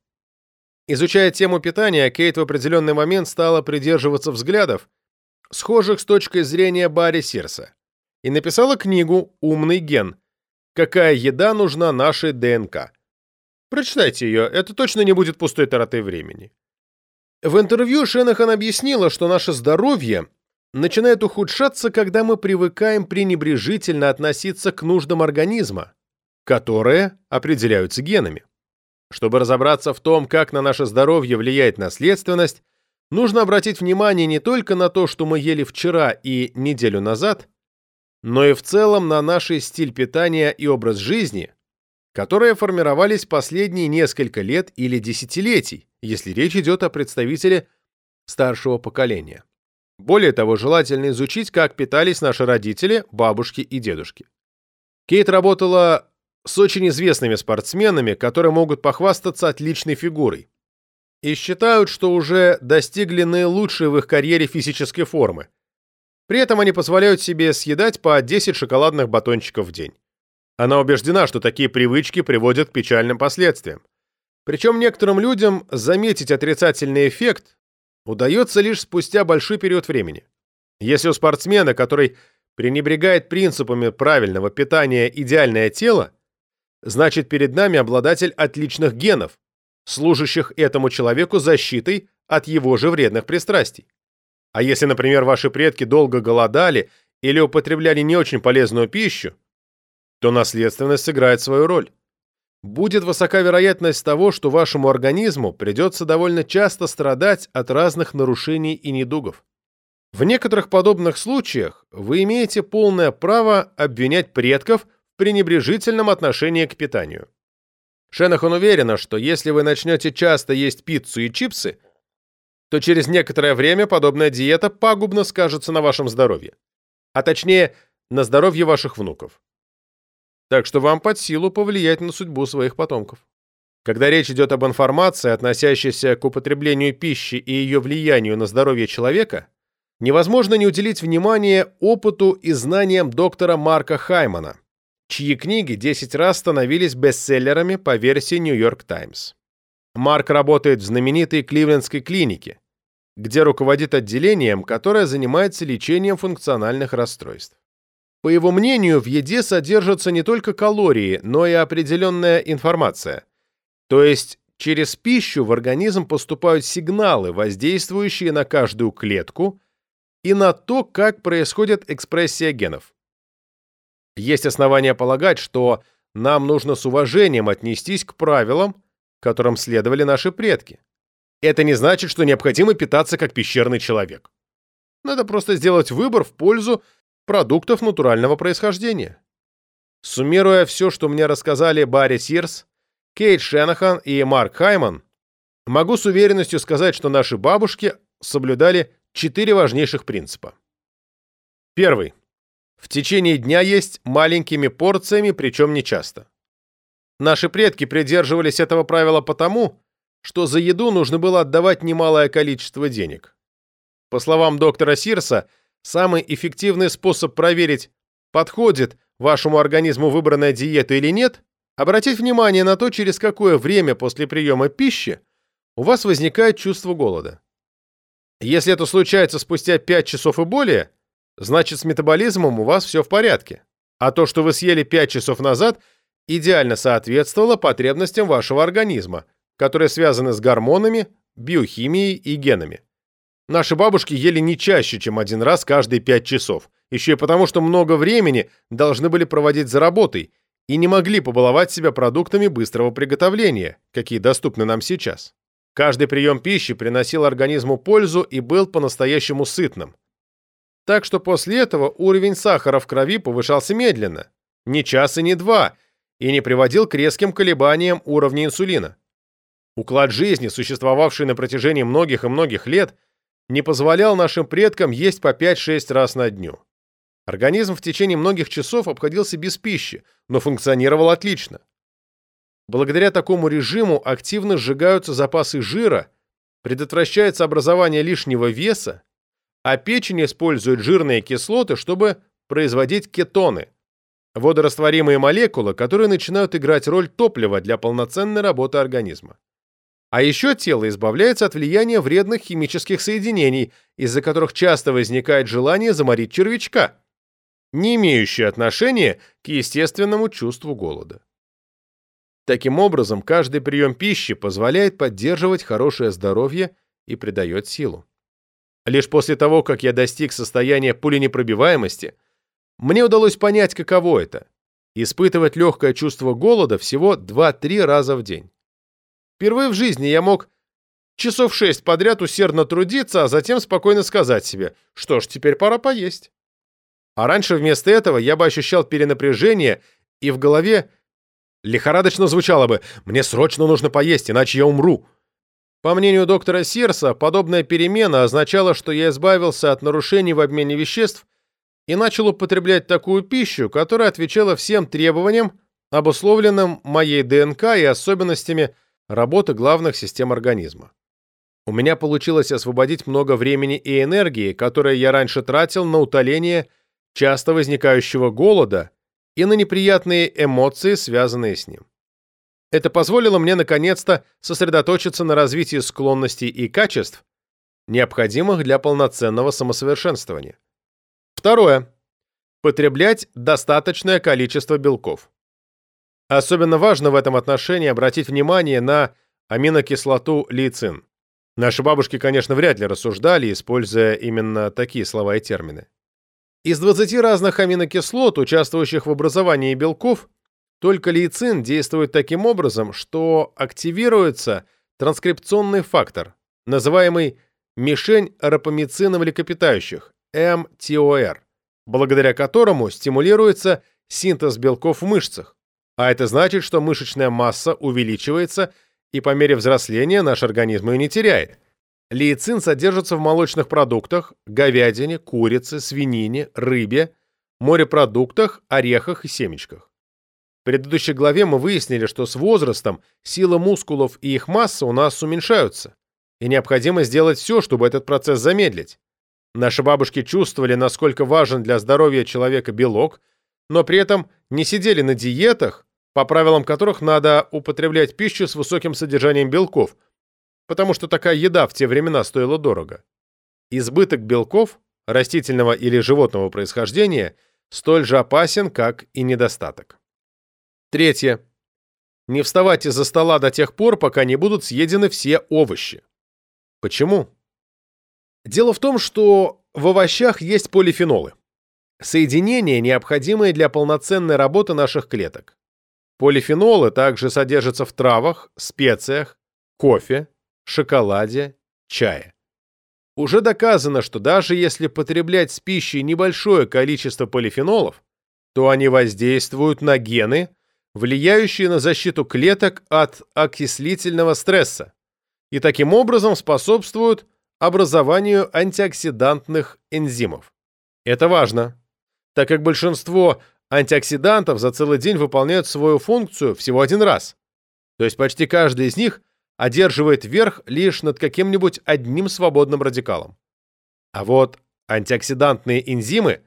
Изучая тему питания, Кейт в определенный момент стала придерживаться взглядов, схожих с точкой зрения Барри Сирса, и написала книгу «Умный ген. Какая еда нужна нашей ДНК». Прочитайте ее, это точно не будет пустой тратой времени. В интервью Шенахан объяснила, что наше здоровье начинает ухудшаться, когда мы привыкаем пренебрежительно относиться к нуждам организма, которые определяются генами. Чтобы разобраться в том, как на наше здоровье влияет наследственность, нужно обратить внимание не только на то, что мы ели вчера и неделю назад, но и в целом на наш стиль питания и образ жизни, которые формировались последние несколько лет или десятилетий, если речь идет о представителе старшего поколения. Более того, желательно изучить, как питались наши родители, бабушки и дедушки. Кейт работала с очень известными спортсменами, которые могут похвастаться отличной фигурой. И считают, что уже достигли наилучшей в их карьере физической формы. При этом они позволяют себе съедать по 10 шоколадных батончиков в день. Она убеждена, что такие привычки приводят к печальным последствиям. Причем некоторым людям заметить отрицательный эффект удается лишь спустя большой период времени. Если у спортсмена, который пренебрегает принципами правильного питания идеальное тело, значит перед нами обладатель отличных генов, служащих этому человеку защитой от его же вредных пристрастий. А если, например, ваши предки долго голодали или употребляли не очень полезную пищу, то наследственность сыграет свою роль. Будет высока вероятность того, что вашему организму придется довольно часто страдать от разных нарушений и недугов. В некоторых подобных случаях вы имеете полное право обвинять предков пренебрежительном отношении к питанию. Шенахан уверена, что если вы начнете часто есть пиццу и чипсы, то через некоторое время подобная диета пагубно скажется на вашем здоровье, а точнее, на здоровье ваших внуков. Так что вам под силу повлиять на судьбу своих потомков. Когда речь идет об информации, относящейся к употреблению пищи и ее влиянию на здоровье человека, невозможно не уделить внимание опыту и знаниям доктора Марка Хаймана, чьи книги 10 раз становились бестселлерами по версии New York Times. Марк работает в знаменитой Кливлендской клинике, где руководит отделением, которое занимается лечением функциональных расстройств. По его мнению, в еде содержатся не только калории, но и определенная информация. То есть через пищу в организм поступают сигналы, воздействующие на каждую клетку и на то, как происходит экспрессия генов. Есть основания полагать, что нам нужно с уважением отнестись к правилам, которым следовали наши предки. Это не значит, что необходимо питаться как пещерный человек. Надо просто сделать выбор в пользу продуктов натурального происхождения. Суммируя все, что мне рассказали Барри Сирс, Кейт Шенахан и Марк Хайман, могу с уверенностью сказать, что наши бабушки соблюдали четыре важнейших принципа. Первый. В течение дня есть маленькими порциями, причем не часто. Наши предки придерживались этого правила потому, что за еду нужно было отдавать немалое количество денег. По словам доктора Сирса, самый эффективный способ проверить, подходит вашему организму выбранная диета или нет, обратить внимание на то, через какое время после приема пищи у вас возникает чувство голода. Если это случается спустя 5 часов и более, значит с метаболизмом у вас все в порядке. А то, что вы съели 5 часов назад, идеально соответствовало потребностям вашего организма, которые связаны с гормонами, биохимией и генами. Наши бабушки ели не чаще, чем один раз каждые 5 часов, еще и потому, что много времени должны были проводить за работой и не могли побаловать себя продуктами быстрого приготовления, какие доступны нам сейчас. Каждый прием пищи приносил организму пользу и был по-настоящему сытным. Так что после этого уровень сахара в крови повышался медленно, не час и не два, и не приводил к резким колебаниям уровня инсулина. Уклад жизни, существовавший на протяжении многих и многих лет, не позволял нашим предкам есть по 5-6 раз на дню. Организм в течение многих часов обходился без пищи, но функционировал отлично. Благодаря такому режиму активно сжигаются запасы жира, предотвращается образование лишнего веса, а печень использует жирные кислоты, чтобы производить кетоны – водорастворимые молекулы, которые начинают играть роль топлива для полноценной работы организма. А еще тело избавляется от влияния вредных химических соединений, из-за которых часто возникает желание заморить червячка, не имеющее отношения к естественному чувству голода. Таким образом, каждый прием пищи позволяет поддерживать хорошее здоровье и придает силу. Лишь после того, как я достиг состояния пуленепробиваемости, мне удалось понять, каково это – испытывать легкое чувство голода всего 2-3 раза в день. Впервые в жизни я мог часов шесть подряд усердно трудиться, а затем спокойно сказать себе, что ж, теперь пора поесть. А раньше вместо этого я бы ощущал перенапряжение, и в голове лихорадочно звучало бы «мне срочно нужно поесть, иначе я умру». По мнению доктора Сирса, подобная перемена означала, что я избавился от нарушений в обмене веществ и начал употреблять такую пищу, которая отвечала всем требованиям, обусловленным моей ДНК и особенностями работы главных систем организма. У меня получилось освободить много времени и энергии, которое я раньше тратил на утоление часто возникающего голода и на неприятные эмоции, связанные с ним. Это позволило мне наконец-то сосредоточиться на развитии склонностей и качеств, необходимых для полноценного самосовершенствования. Второе. Потреблять достаточное количество белков. Особенно важно в этом отношении обратить внимание на аминокислоту лейцин. Наши бабушки, конечно, вряд ли рассуждали, используя именно такие слова и термины. Из 20 разных аминокислот, участвующих в образовании белков, только лейцин действует таким образом, что активируется транскрипционный фактор, называемый мишень рапамицина млекопитающих, МТОР, благодаря которому стимулируется синтез белков в мышцах. А это значит, что мышечная масса увеличивается, и по мере взросления наш организм ее не теряет. Лейцин содержится в молочных продуктах, говядине, курице, свинине, рыбе, морепродуктах, орехах и семечках предыдущей главе мы выяснили, что с возрастом сила мускулов и их масса у нас уменьшаются, и необходимо сделать все, чтобы этот процесс замедлить. Наши бабушки чувствовали, насколько важен для здоровья человека белок, но при этом не сидели на диетах, по правилам которых надо употреблять пищу с высоким содержанием белков, потому что такая еда в те времена стоила дорого. Избыток белков, растительного или животного происхождения, столь же опасен, как и недостаток. Третье. Не вставать из-за стола до тех пор, пока не будут съедены все овощи. Почему? Дело в том, что в овощах есть полифенолы. Соединения, необходимые для полноценной работы наших клеток. Полифенолы также содержатся в травах, специях, кофе, шоколаде, чае. Уже доказано, что даже если потреблять с пищей небольшое количество полифенолов, то они воздействуют на гены, влияющие на защиту клеток от окислительного стресса и таким образом способствуют образованию антиоксидантных энзимов. Это важно, так как большинство антиоксидантов за целый день выполняют свою функцию всего один раз. То есть почти каждый из них одерживает верх лишь над каким-нибудь одним свободным радикалом. А вот антиоксидантные энзимы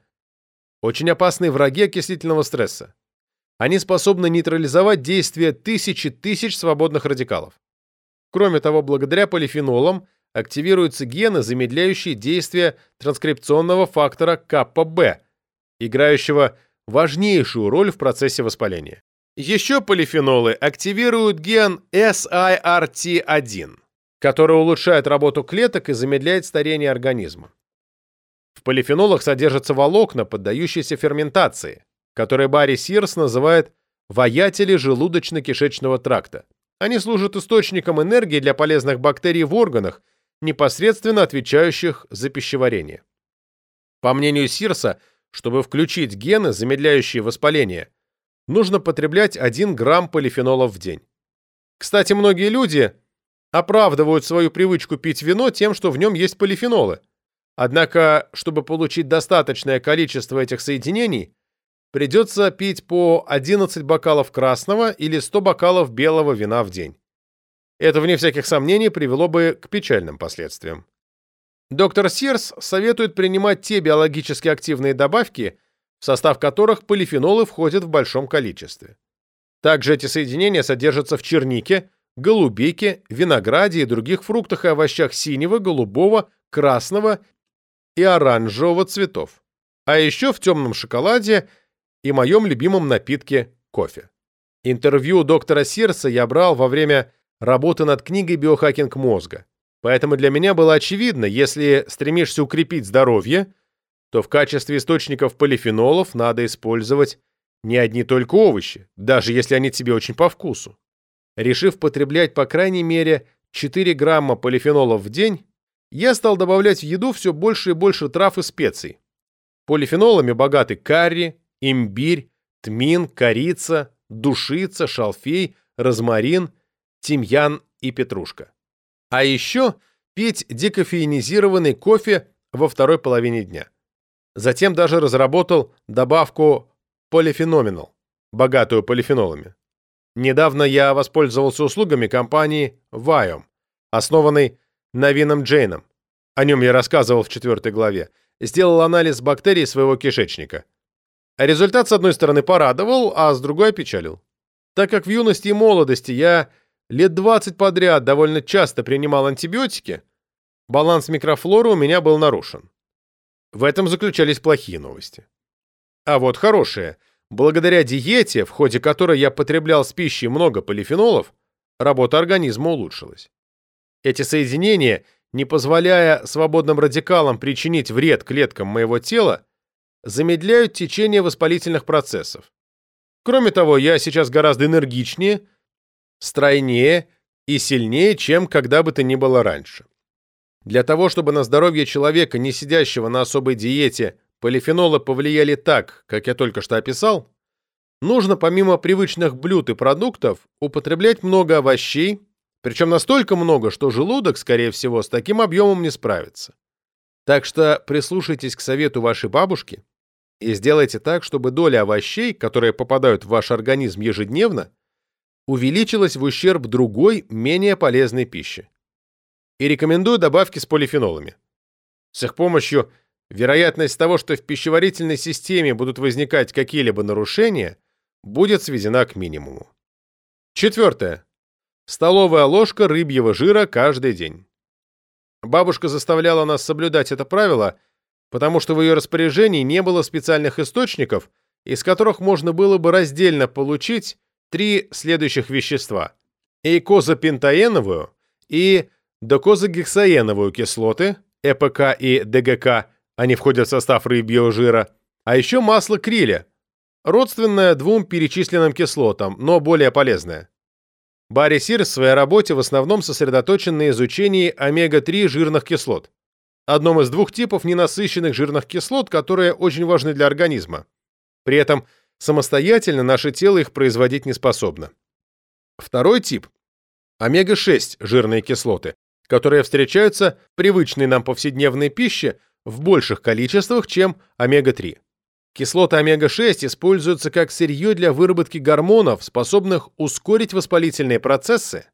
очень опасные враги окислительного стресса. Они способны нейтрализовать действие тысячи тысяч свободных радикалов. Кроме того, благодаря полифенолам активируются гены, замедляющие действие транскрипционного фактора КПБ, играющего важнейшую роль в процессе воспаления. Еще полифенолы активируют ген SIRT1, который улучшает работу клеток и замедляет старение организма. В полифенолах содержатся волокна, поддающиеся ферментации, которые Барри Сирс называет «воятели желудочно-кишечного тракта». Они служат источником энергии для полезных бактерий в органах, непосредственно отвечающих за пищеварение. По мнению Сирса, чтобы включить гены, замедляющие воспаление, нужно потреблять 1 грамм полифенолов в день. Кстати, многие люди оправдывают свою привычку пить вино тем, что в нем есть полифенолы. Однако, чтобы получить достаточное количество этих соединений, придется пить по 11 бокалов красного или 100 бокалов белого вина в день. Это, вне всяких сомнений, привело бы к печальным последствиям. Доктор Сирс советует принимать те биологически активные добавки, в состав которых полифенолы входят в большом количестве. Также эти соединения содержатся в чернике, голубике, винограде и других фруктах и овощах синего, голубого, красного и оранжевого цветов. А еще в темном шоколаде и моем любимом напитке кофе. Интервью доктора Сирса я брал во время работы над книгой «Биохакинг мозга». Поэтому для меня было очевидно, если стремишься укрепить здоровье, то в качестве источников полифенолов надо использовать не одни только овощи, даже если они тебе очень по вкусу. Решив потреблять по крайней мере 4 грамма полифенолов в день, я стал добавлять в еду все больше и больше трав и специй. Полифенолами богаты карри, имбирь, тмин, корица, душица, шалфей, розмарин, тимьян и петрушка. А еще пить декофеинизированный кофе во второй половине дня. Затем даже разработал добавку полифеноменал, богатую полифенолами. Недавно я воспользовался услугами компании Viome, основанной Навином Джейном. О нем я рассказывал в четвертой главе. Сделал анализ бактерий своего кишечника. Результат, с одной стороны, порадовал, а с другой опечалил. Так как в юности и молодости я лет 20 подряд довольно часто принимал антибиотики, баланс микрофлоры у меня был нарушен. В этом заключались плохие новости. А вот хорошие. Благодаря диете, в ходе которой я потреблял с пищей много полифенолов, работа организма улучшилась. Эти соединения, не позволяя свободным радикалам причинить вред клеткам моего тела, замедляют течение воспалительных процессов. Кроме того, я сейчас гораздо энергичнее, стройнее и сильнее, чем когда бы то ни было раньше. Для того, чтобы на здоровье человека, не сидящего на особой диете, полифенолы повлияли так, как я только что описал, нужно помимо привычных блюд и продуктов употреблять много овощей, причем настолько много, что желудок, скорее всего, с таким объемом не справится. Так что прислушайтесь к совету вашей бабушки и сделайте так, чтобы доля овощей, которые попадают в ваш организм ежедневно, увеличилась в ущерб другой, менее полезной пище. И рекомендую добавки с полифенолами. С их помощью вероятность того, что в пищеварительной системе будут возникать какие-либо нарушения, будет сведена к минимуму. Четвертое. Столовая ложка рыбьего жира каждый день. Бабушка заставляла нас соблюдать это правило – потому что в ее распоряжении не было специальных источников, из которых можно было бы раздельно получить три следующих вещества – эйкозапентаеновую и докозагексаеновую кислоты, ЭПК и ДГК, они входят в состав рыбьего жира, а еще масло криля, родственное двум перечисленным кислотам, но более полезное. Барри Сир в своей работе в основном сосредоточен на изучении омега-3 жирных кислот одном из двух типов ненасыщенных жирных кислот, которые очень важны для организма. При этом самостоятельно наше тело их производить не способно. Второй тип – омега-6 жирные кислоты, которые встречаются в привычной нам повседневной пище в больших количествах, чем омега-3. Кислоты омега-6 используются как сырье для выработки гормонов, способных ускорить воспалительные процессы,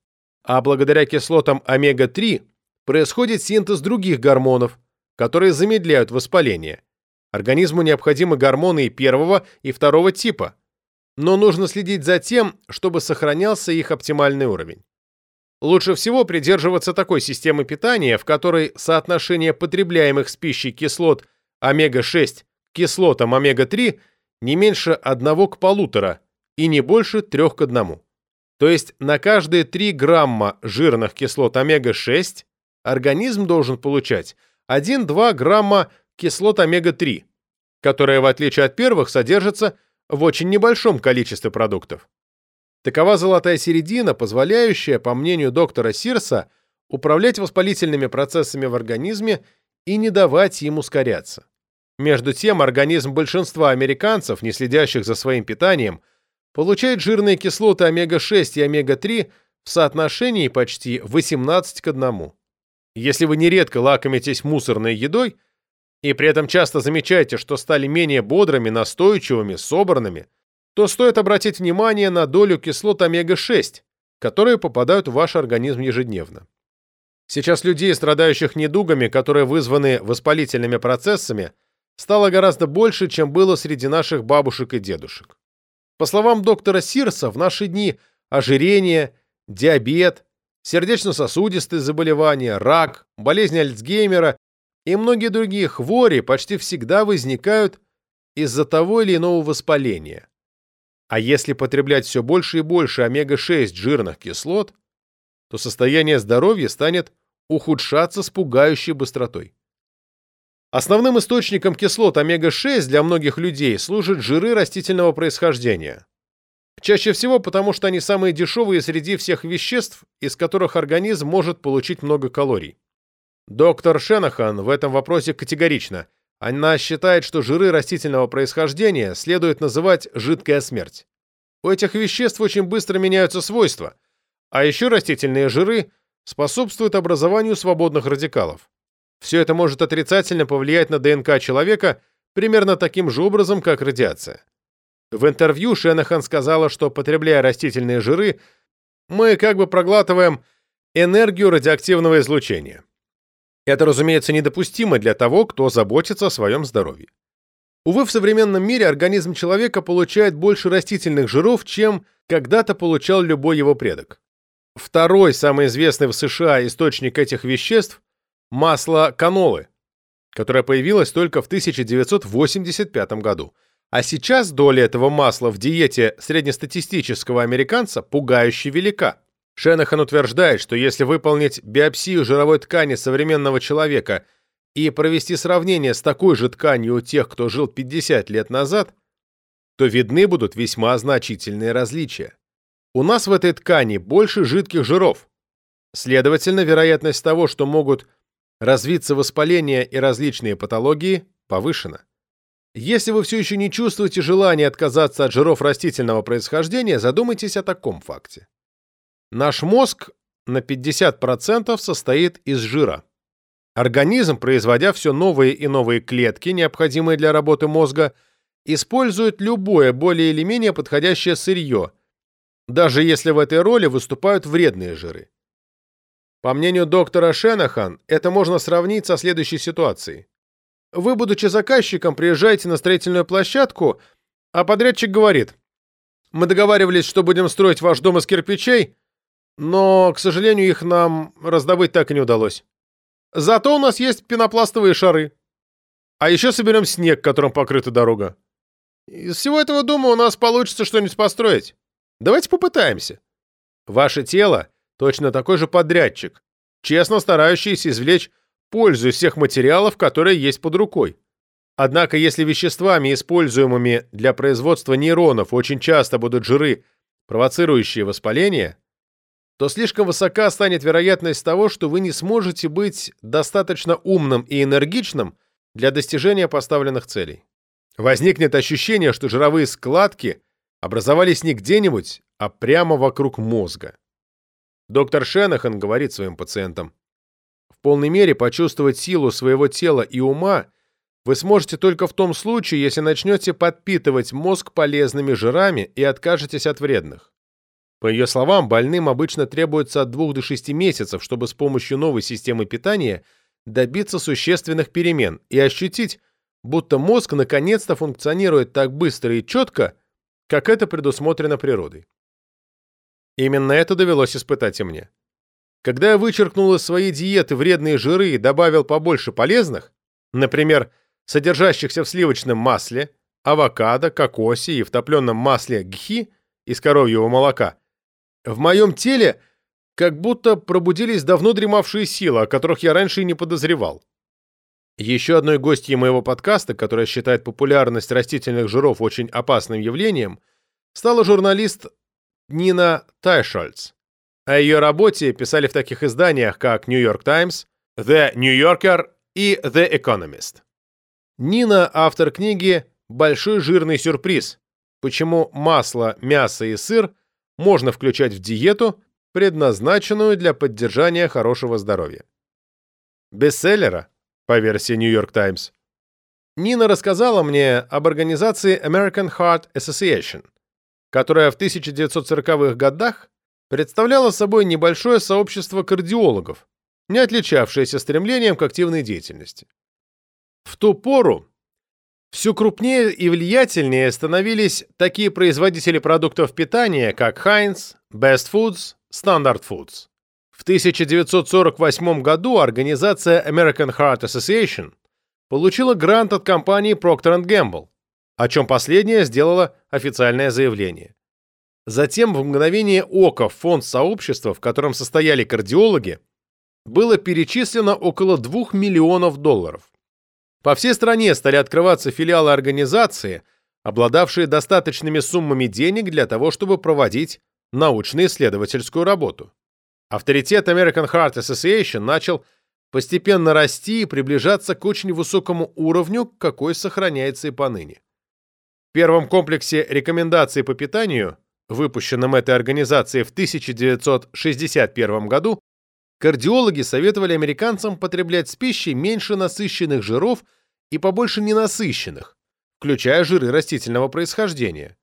а благодаря кислотам омега-3 происходит синтез других гормонов, которые замедляют воспаление, Организму необходимы гормоны и первого, и второго типа, но нужно следить за тем, чтобы сохранялся их оптимальный уровень. Лучше всего придерживаться такой системы питания, в которой соотношение потребляемых с пищей кислот омега-6 к кислотам омега-3 не меньше 1 к полутора и не больше 3 к 1. То есть на каждые 3 грамма жирных кислот омега-6 организм должен получать 1-2 грамма кислот омега-3, которые, в отличие от первых, содержатся в очень небольшом количестве продуктов. Такова золотая середина, позволяющая, по мнению доктора Сирса, управлять воспалительными процессами в организме и не давать им ускоряться. Между тем, организм большинства американцев, не следящих за своим питанием, получает жирные кислоты омега-6 и омега-3 в соотношении почти 18 к 1. Если вы нередко лакомитесь мусорной едой и при этом часто замечаете, что стали менее бодрыми, настойчивыми, собранными, то стоит обратить внимание на долю кислот омега-6, которые попадают в ваш организм ежедневно. Сейчас людей, страдающих недугами, которые вызваны воспалительными процессами, стало гораздо больше, чем было среди наших бабушек и дедушек. По словам доктора Сирса, в наши дни ожирение, диабет, сердечно-сосудистые заболевания, рак, болезнь Альцгеймера и многие другие хвори почти всегда возникают из-за того или иного воспаления. А если потреблять все больше и больше омега-6 жирных кислот, то состояние здоровья станет ухудшаться с пугающей быстротой. Основным источником кислот омега-6 для многих людей служат жиры растительного происхождения. Чаще всего потому, что они самые дешевые среди всех веществ, из которых организм может получить много калорий. Доктор Шенахан в этом вопросе категорично. Она считает, что жиры растительного происхождения следует называть «жидкая смерть». У этих веществ очень быстро меняются свойства, а еще растительные жиры способствуют образованию свободных радикалов. Все это может отрицательно повлиять на ДНК человека примерно таким же образом, как радиация. В интервью Шенахан сказала, что, потребляя растительные жиры, мы как бы проглатываем энергию радиоактивного излучения. Это, разумеется, недопустимо для того, кто заботится о своем здоровье. Увы, в современном мире организм человека получает больше растительных жиров, чем когда-то получал любой его предок. Второй, самый известный в США источник этих веществ – масло канолы, которое появилось только в 1985 году. А сейчас доля этого масла в диете среднестатистического американца пугающе велика. Шенахан утверждает, что если выполнить биопсию жировой ткани современного человека и провести сравнение с такой же тканью у тех, кто жил 50 лет назад, то видны будут весьма значительные различия. У нас в этой ткани больше жидких жиров. Следовательно, вероятность того, что могут развиться воспаления и различные патологии, повышена. Если вы все еще не чувствуете желания отказаться от жиров растительного происхождения, задумайтесь о таком факте. Наш мозг на 50% состоит из жира. Организм, производя все новые и новые клетки, необходимые для работы мозга, использует любое более или менее подходящее сырье, даже если в этой роли выступают вредные жиры. По мнению доктора Шенахан, это можно сравнить со следующей ситуацией. Вы, будучи заказчиком, приезжаете на строительную площадку, а подрядчик говорит, «Мы договаривались, что будем строить ваш дом из кирпичей, но, к сожалению, их нам раздобыть так и не удалось. Зато у нас есть пенопластовые шары. А еще соберем снег, которым покрыта дорога. Из всего этого, думаю, у нас получится что-нибудь построить. Давайте попытаемся. Ваше тело точно такой же подрядчик, честно старающийся извлечь пользу из всех материалов, которые есть под рукой. Однако, если веществами, используемыми для производства нейронов, очень часто будут жиры, провоцирующие воспаление, то слишком высока станет вероятность того, что вы не сможете быть достаточно умным и энергичным для достижения поставленных целей. Возникнет ощущение, что жировые складки образовались не где-нибудь, а прямо вокруг мозга. Доктор Шенахан говорит своим пациентам, в полной мере почувствовать силу своего тела и ума вы сможете только в том случае, если начнете подпитывать мозг полезными жирами и откажетесь от вредных. По ее словам, больным обычно требуется от 2 до 6 месяцев, чтобы с помощью новой системы питания добиться существенных перемен и ощутить будто мозг наконец-то функционирует так быстро и четко, как это предусмотрено природой. Именно это довелось испытать и мне. Когда я вычеркнул из своей диеты вредные жиры и добавил побольше полезных, например, содержащихся в сливочном масле, авокадо, кокосе и в топленом масле гхи из коровьего молока, в моем теле как будто пробудились давно дремавшие силы, о которых я раньше и не подозревал. Еще одной гостьей моего подкаста, которая считает популярность растительных жиров очень опасным явлением, стала журналист Нина Тайшольц. О ее работе писали в таких изданиях, как New York Times, The New Yorker и The Economist. Нина – автор книги «Большой жирный сюрприз. Почему масло, мясо и сыр можно включать в диету, предназначенную для поддержания хорошего здоровья». Бестселлера, по версии New York Times. Нина рассказала мне об организации American Heart Association, которая в 1940-х годах представляла собой небольшое сообщество кардиологов, не отличавшееся стремлением к активной деятельности. В ту пору все крупнее и влиятельнее становились такие производители продуктов питания, как Heinz, Best Foods, Standard Foods. В 1948 году организация American Heart Association получила грант от компании Procter Gamble, о чем последняя сделала официальное заявление. Затем в мгновение ока фонд сообщества, в котором состояли кардиологи, было перечислено около 2 миллионов долларов. По всей стране стали открываться филиалы организации, обладавшие достаточными суммами денег для того, чтобы проводить научно-исследовательскую работу. Авторитет American Heart Association начал постепенно расти и приближаться к очень высокому уровню, какой сохраняется и поныне. В первом комплексе рекомендаций по питанию, выпущенном этой организацией в 1961 году, кардиологи советовали американцам потреблять с пищей меньше насыщенных жиров и побольше ненасыщенных, включая жиры растительного происхождения.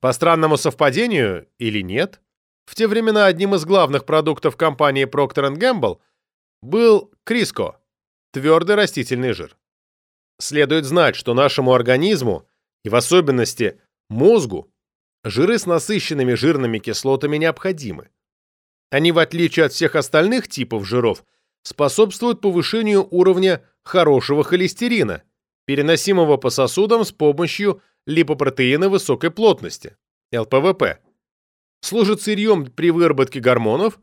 По странному совпадению или нет, в те времена одним из главных продуктов компании Procter Gamble был Crisco – твердый растительный жир. Следует знать, что нашему организму, и в особенности мозгу, жиры с насыщенными жирными кислотами необходимы. Они, в отличие от всех остальных типов жиров, способствуют повышению уровня хорошего холестерина, переносимого по сосудам с помощью липопротеина высокой плотности, ЛПВП. Служит сырьем при выработке гормонов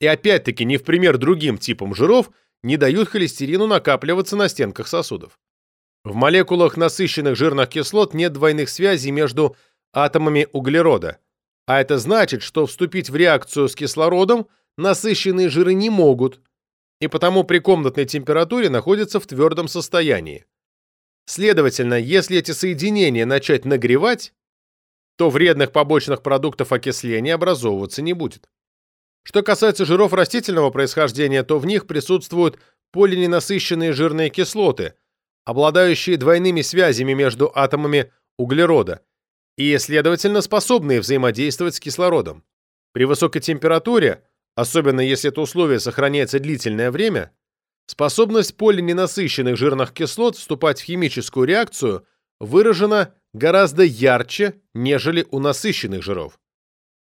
и опять-таки не в пример другим типам жиров не дают холестерину накапливаться на стенках сосудов. В молекулах насыщенных жирных кислот нет двойных связей между атомами углерода, а это значит, что вступить в реакцию с кислородом насыщенные жиры не могут, и потому при комнатной температуре находятся в твердом состоянии. Следовательно, если эти соединения начать нагревать, то вредных побочных продуктов окисления образовываться не будет. Что касается жиров растительного происхождения, то в них присутствуют полиненасыщенные жирные кислоты, обладающие двойными связями между атомами углерода и, следовательно, способные взаимодействовать с кислородом. При высокой температуре особенно если это условие сохраняется длительное время, способность полиненасыщенных жирных кислот вступать в химическую реакцию выражена гораздо ярче, нежели у насыщенных жиров.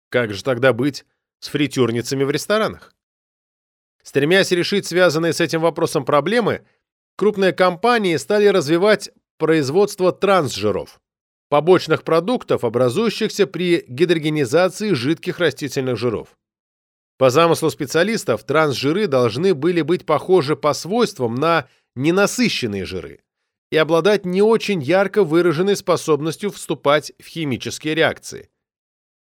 Как же тогда быть с фритюрницами в ресторанах? Стремясь решить связанные с этим вопросом проблемы, крупные компании стали развивать производство трансжиров, побочных продуктов, образующихся при гидрогенизации жидких растительных жиров. По замыслу специалистов, трансжиры должны были быть похожи по свойствам на ненасыщенные жиры и обладать не очень ярко выраженной способностью вступать в химические реакции.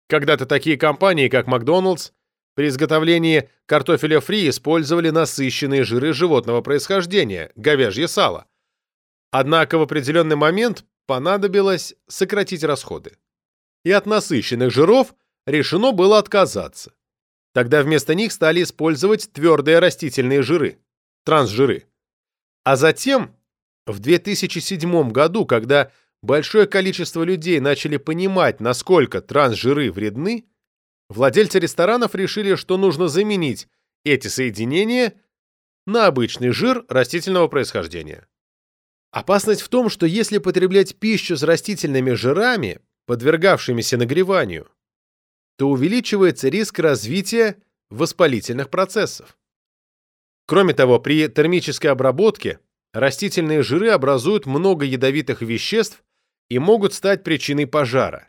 Когда-то такие компании, как Макдоналдс, при изготовлении картофеля фри использовали насыщенные жиры животного происхождения, говяжье сало. Однако в определенный момент понадобилось сократить расходы. И от насыщенных жиров решено было отказаться. Тогда вместо них стали использовать твердые растительные жиры, трансжиры. А затем, в 2007 году, когда большое количество людей начали понимать, насколько трансжиры вредны, владельцы ресторанов решили, что нужно заменить эти соединения на обычный жир растительного происхождения. Опасность в том, что если потреблять пищу с растительными жирами, подвергавшимися нагреванию, то увеличивается риск развития воспалительных процессов. Кроме того, при термической обработке растительные жиры образуют много ядовитых веществ и могут стать причиной пожара.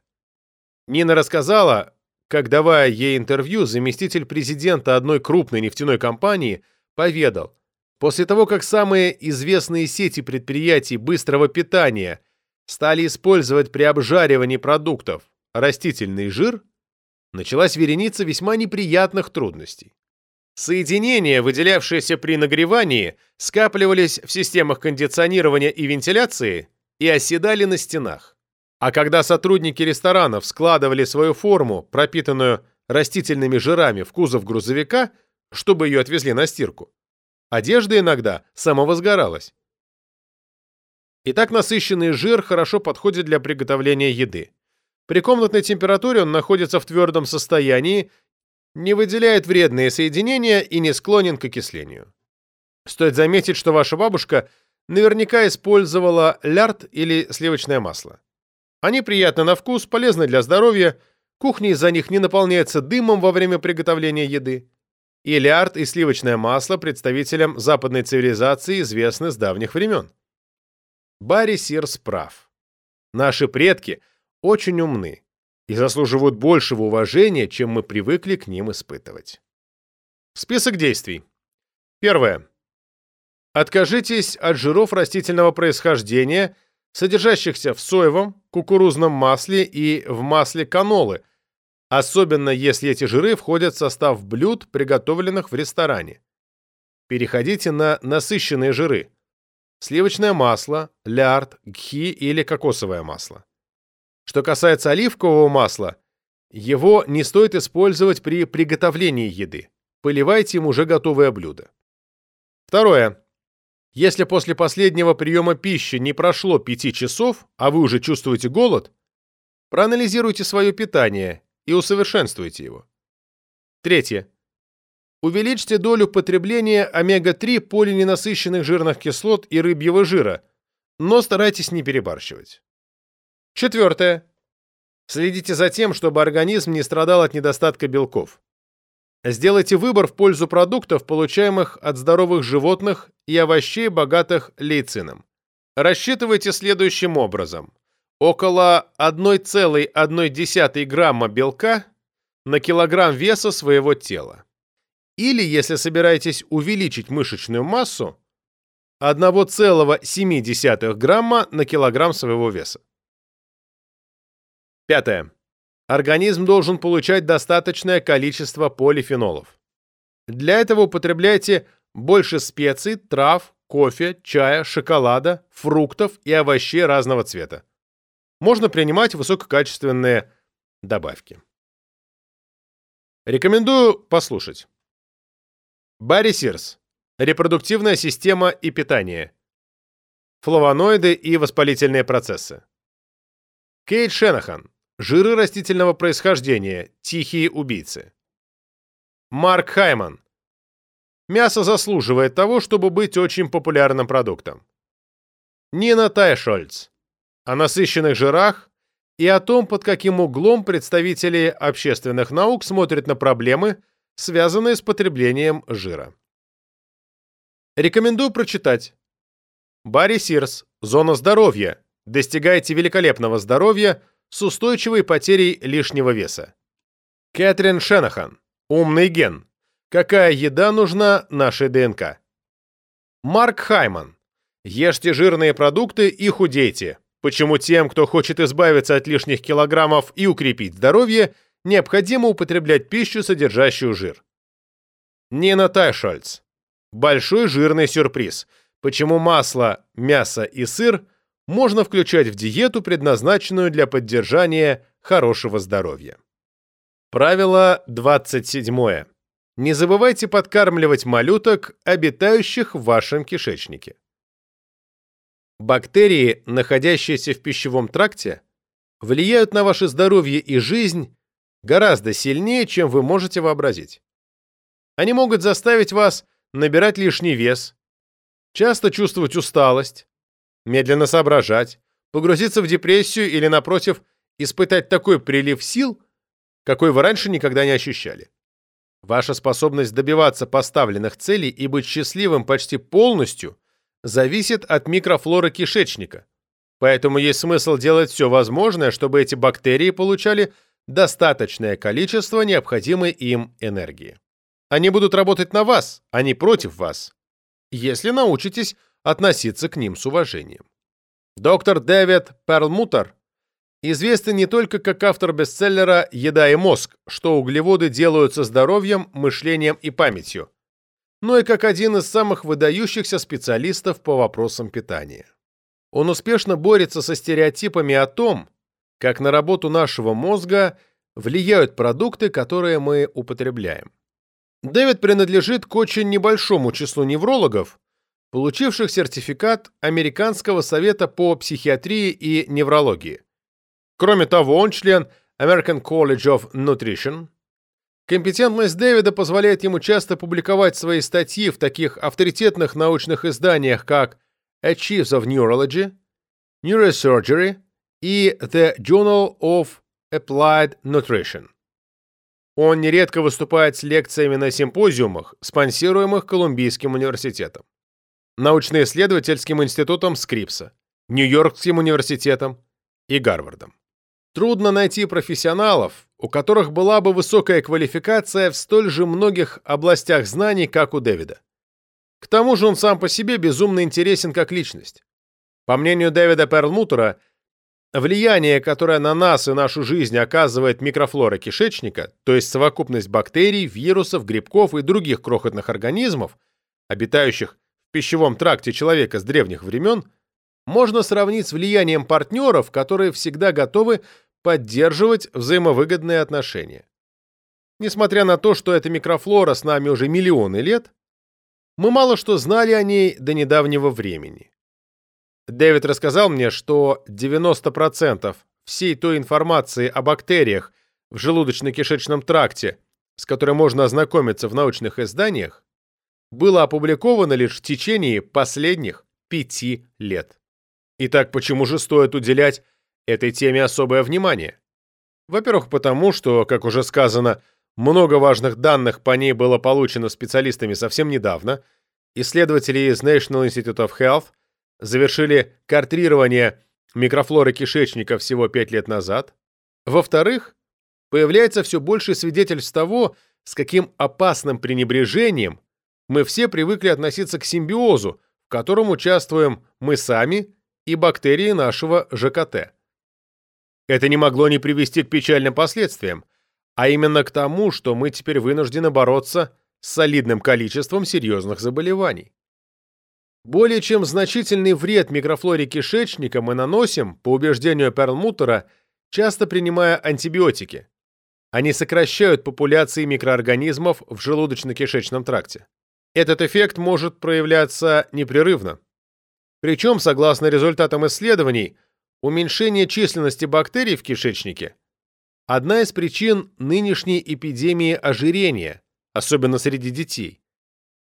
Нина рассказала, как, давая ей интервью, заместитель президента одной крупной нефтяной компании поведал, после того, как самые известные сети предприятий быстрого питания стали использовать при обжаривании продуктов растительный жир, началась вереница весьма неприятных трудностей. Соединения, выделявшиеся при нагревании, скапливались в системах кондиционирования и вентиляции и оседали на стенах. А когда сотрудники ресторанов складывали свою форму, пропитанную растительными жирами, в кузов грузовика, чтобы ее отвезли на стирку, одежда иногда самовозгоралась. Итак, насыщенный жир хорошо подходит для приготовления еды. При комнатной температуре он находится в твердом состоянии не выделяет вредные соединения и не склонен к окислению. Стоит заметить, что ваша бабушка наверняка использовала лярд или сливочное масло. Они приятны на вкус, полезны для здоровья, кухня из-за них не наполняется дымом во время приготовления еды. И лярд, и сливочное масло представителям западной цивилизации известны с давних времен. Барри Сирс прав. Наши предки очень умны и заслуживают большего уважения, чем мы привыкли к ним испытывать. Список действий. Первое. Откажитесь от жиров растительного происхождения, содержащихся в соевом, кукурузном масле и в масле канолы, особенно если эти жиры входят в состав блюд, приготовленных в ресторане. Переходите на насыщенные жиры. Сливочное масло, лярд, гхи или кокосовое масло. Что касается оливкового масла, его не стоит использовать при приготовлении еды. Поливайте им уже готовое блюдо. Второе. Если после последнего приема пищи не прошло 5 часов, а вы уже чувствуете голод, проанализируйте свое питание и усовершенствуйте его. Третье. Увеличьте долю потребления омега-3 полиненасыщенных жирных кислот и рыбьего жира, но старайтесь не перебарщивать. Четвертое. Следите за тем, чтобы организм не страдал от недостатка белков. Сделайте выбор в пользу продуктов, получаемых от здоровых животных и овощей, богатых лейцином. Рассчитывайте следующим образом. Около 1,1 грамма белка на килограмм веса своего тела. Или, если собираетесь увеличить мышечную массу, 1,7 грамма на килограмм своего веса. Пятое. Организм должен получать достаточное количество полифенолов. Для этого употребляйте больше специй, трав, кофе, чая, шоколада, фруктов и овощей разного цвета. Можно принимать высококачественные добавки. Рекомендую послушать. Барри Сирс. Репродуктивная система и питание. Флавоноиды и воспалительные процессы. Кейт Шенахан. Жиры растительного происхождения. Тихие убийцы. Марк Хайман. Мясо заслуживает того, чтобы быть очень популярным продуктом. Нина Тайшольц. О насыщенных жирах и о том, под каким углом представители общественных наук смотрят на проблемы, связанные с потреблением жира. Рекомендую прочитать. Барри Сирс. Зона здоровья. Достигайте великолепного здоровья – с устойчивой потерей лишнего веса. Кэтрин Шенахан. Умный ген. Какая еда нужна нашей ДНК? Марк Хайман. Ешьте жирные продукты и худейте. Почему тем, кто хочет избавиться от лишних килограммов и укрепить здоровье, необходимо употреблять пищу, содержащую жир? Нина Тайшольц. Большой жирный сюрприз. Почему масло, мясо и сыр – можно включать в диету, предназначенную для поддержания хорошего здоровья. Правило 27. Не забывайте подкармливать малюток, обитающих в вашем кишечнике. Бактерии, находящиеся в пищевом тракте, влияют на ваше здоровье и жизнь гораздо сильнее, чем вы можете вообразить. Они могут заставить вас набирать лишний вес, часто чувствовать усталость, медленно соображать, погрузиться в депрессию или, напротив, испытать такой прилив сил, какой вы раньше никогда не ощущали. Ваша способность добиваться поставленных целей и быть счастливым почти полностью зависит от микрофлоры кишечника. Поэтому есть смысл делать все возможное, чтобы эти бактерии получали достаточное количество необходимой им энергии. Они будут работать на вас, а не против вас, если научитесь относиться к ним с уважением. Доктор Дэвид Перлмутер известен не только как автор бестселлера «Еда и мозг. Что углеводы делают со здоровьем, мышлением и памятью», но и как один из самых выдающихся специалистов по вопросам питания. Он успешно борется со стереотипами о том, как на работу нашего мозга влияют продукты, которые мы употребляем. Дэвид принадлежит к очень небольшому числу неврологов, получивших сертификат Американского совета по психиатрии и неврологии. Кроме того, он член American College of Nutrition. Компетентность Дэвида позволяет ему часто публиковать свои статьи в таких авторитетных научных изданиях, как Achieves of Neurology, Neurosurgery и The Journal of Applied Nutrition. Он нередко выступает с лекциями на симпозиумах, спонсируемых Колумбийским университетом, научно-исследовательским институтом Скрипса, Нью-Йоркским университетом и Гарвардом. Трудно найти профессионалов, у которых была бы высокая квалификация в столь же многих областях знаний, как у Дэвида. К тому же он сам по себе безумно интересен как личность. По мнению Дэвида Перлмутера, Влияние, которое на нас и нашу жизнь оказывает микрофлора кишечника, то есть совокупность бактерий, вирусов, грибков и других крохотных организмов, обитающих в пищевом тракте человека с древних времен, можно сравнить с влиянием партнеров, которые всегда готовы поддерживать взаимовыгодные отношения. Несмотря на то, что эта микрофлора с нами уже миллионы лет, мы мало что знали о ней до недавнего времени. Дэвид рассказал мне, что 90% всей той информации о бактериях в желудочно-кишечном тракте, с которой можно ознакомиться в научных изданиях, было опубликовано лишь в течение последних пяти лет. Итак, почему же стоит уделять этой теме особое внимание? Во-первых, потому что, как уже сказано, много важных данных по ней было получено специалистами совсем недавно, исследователи из National Institute of Health – завершили картрирование микрофлоры кишечника всего 5 лет назад. Во-вторых, появляется все больше свидетельств того, с каким опасным пренебрежением мы все привыкли относиться к симбиозу, в котором участвуем мы сами и бактерии нашего ЖКТ. Это не могло не привести к печальным последствиям, а именно к тому, что мы теперь вынуждены бороться с солидным количеством серьезных заболеваний. Более чем значительный вред микрофлоре кишечника мы наносим, по убеждению Перлмутера, часто принимая антибиотики. Они сокращают популяции микроорганизмов в желудочно-кишечном тракте. Этот эффект может проявляться непрерывно. Причем, согласно результатам исследований, уменьшение численности бактерий в кишечнике – одна из причин нынешней эпидемии ожирения, особенно среди детей.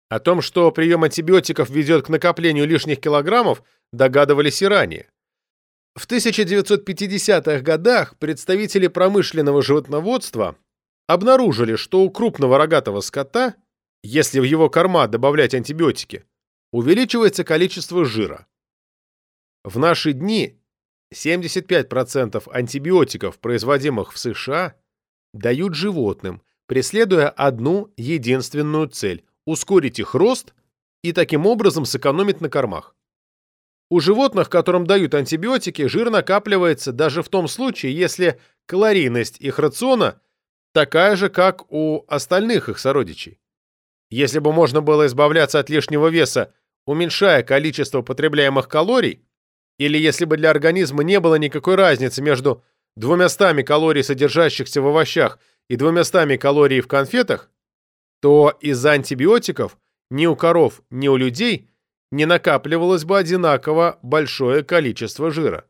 О том, что прием антибиотиков ведет к накоплению лишних килограммов, догадывались и ранее. В 1950-х годах представители промышленного животноводства обнаружили, что у крупного рогатого скота, если в его корма добавлять антибиотики, увеличивается количество жира. В наши дни 75% антибиотиков, производимых в США, дают животным, преследуя одну единственную цель ускорить их рост и таким образом сэкономить на кормах. У животных, которым дают антибиотики, жир накапливается даже в том случае, если калорийность их рациона такая же, как у остальных их сородичей. Если бы можно было избавляться от лишнего веса, уменьшая количество потребляемых калорий, или если бы для организма не было никакой разницы между 200 калорий, содержащихся в овощах, и 200 калорий в конфетах, то из-за антибиотиков ни у коров, ни у людей не накапливалось бы одинаково большое количество жира.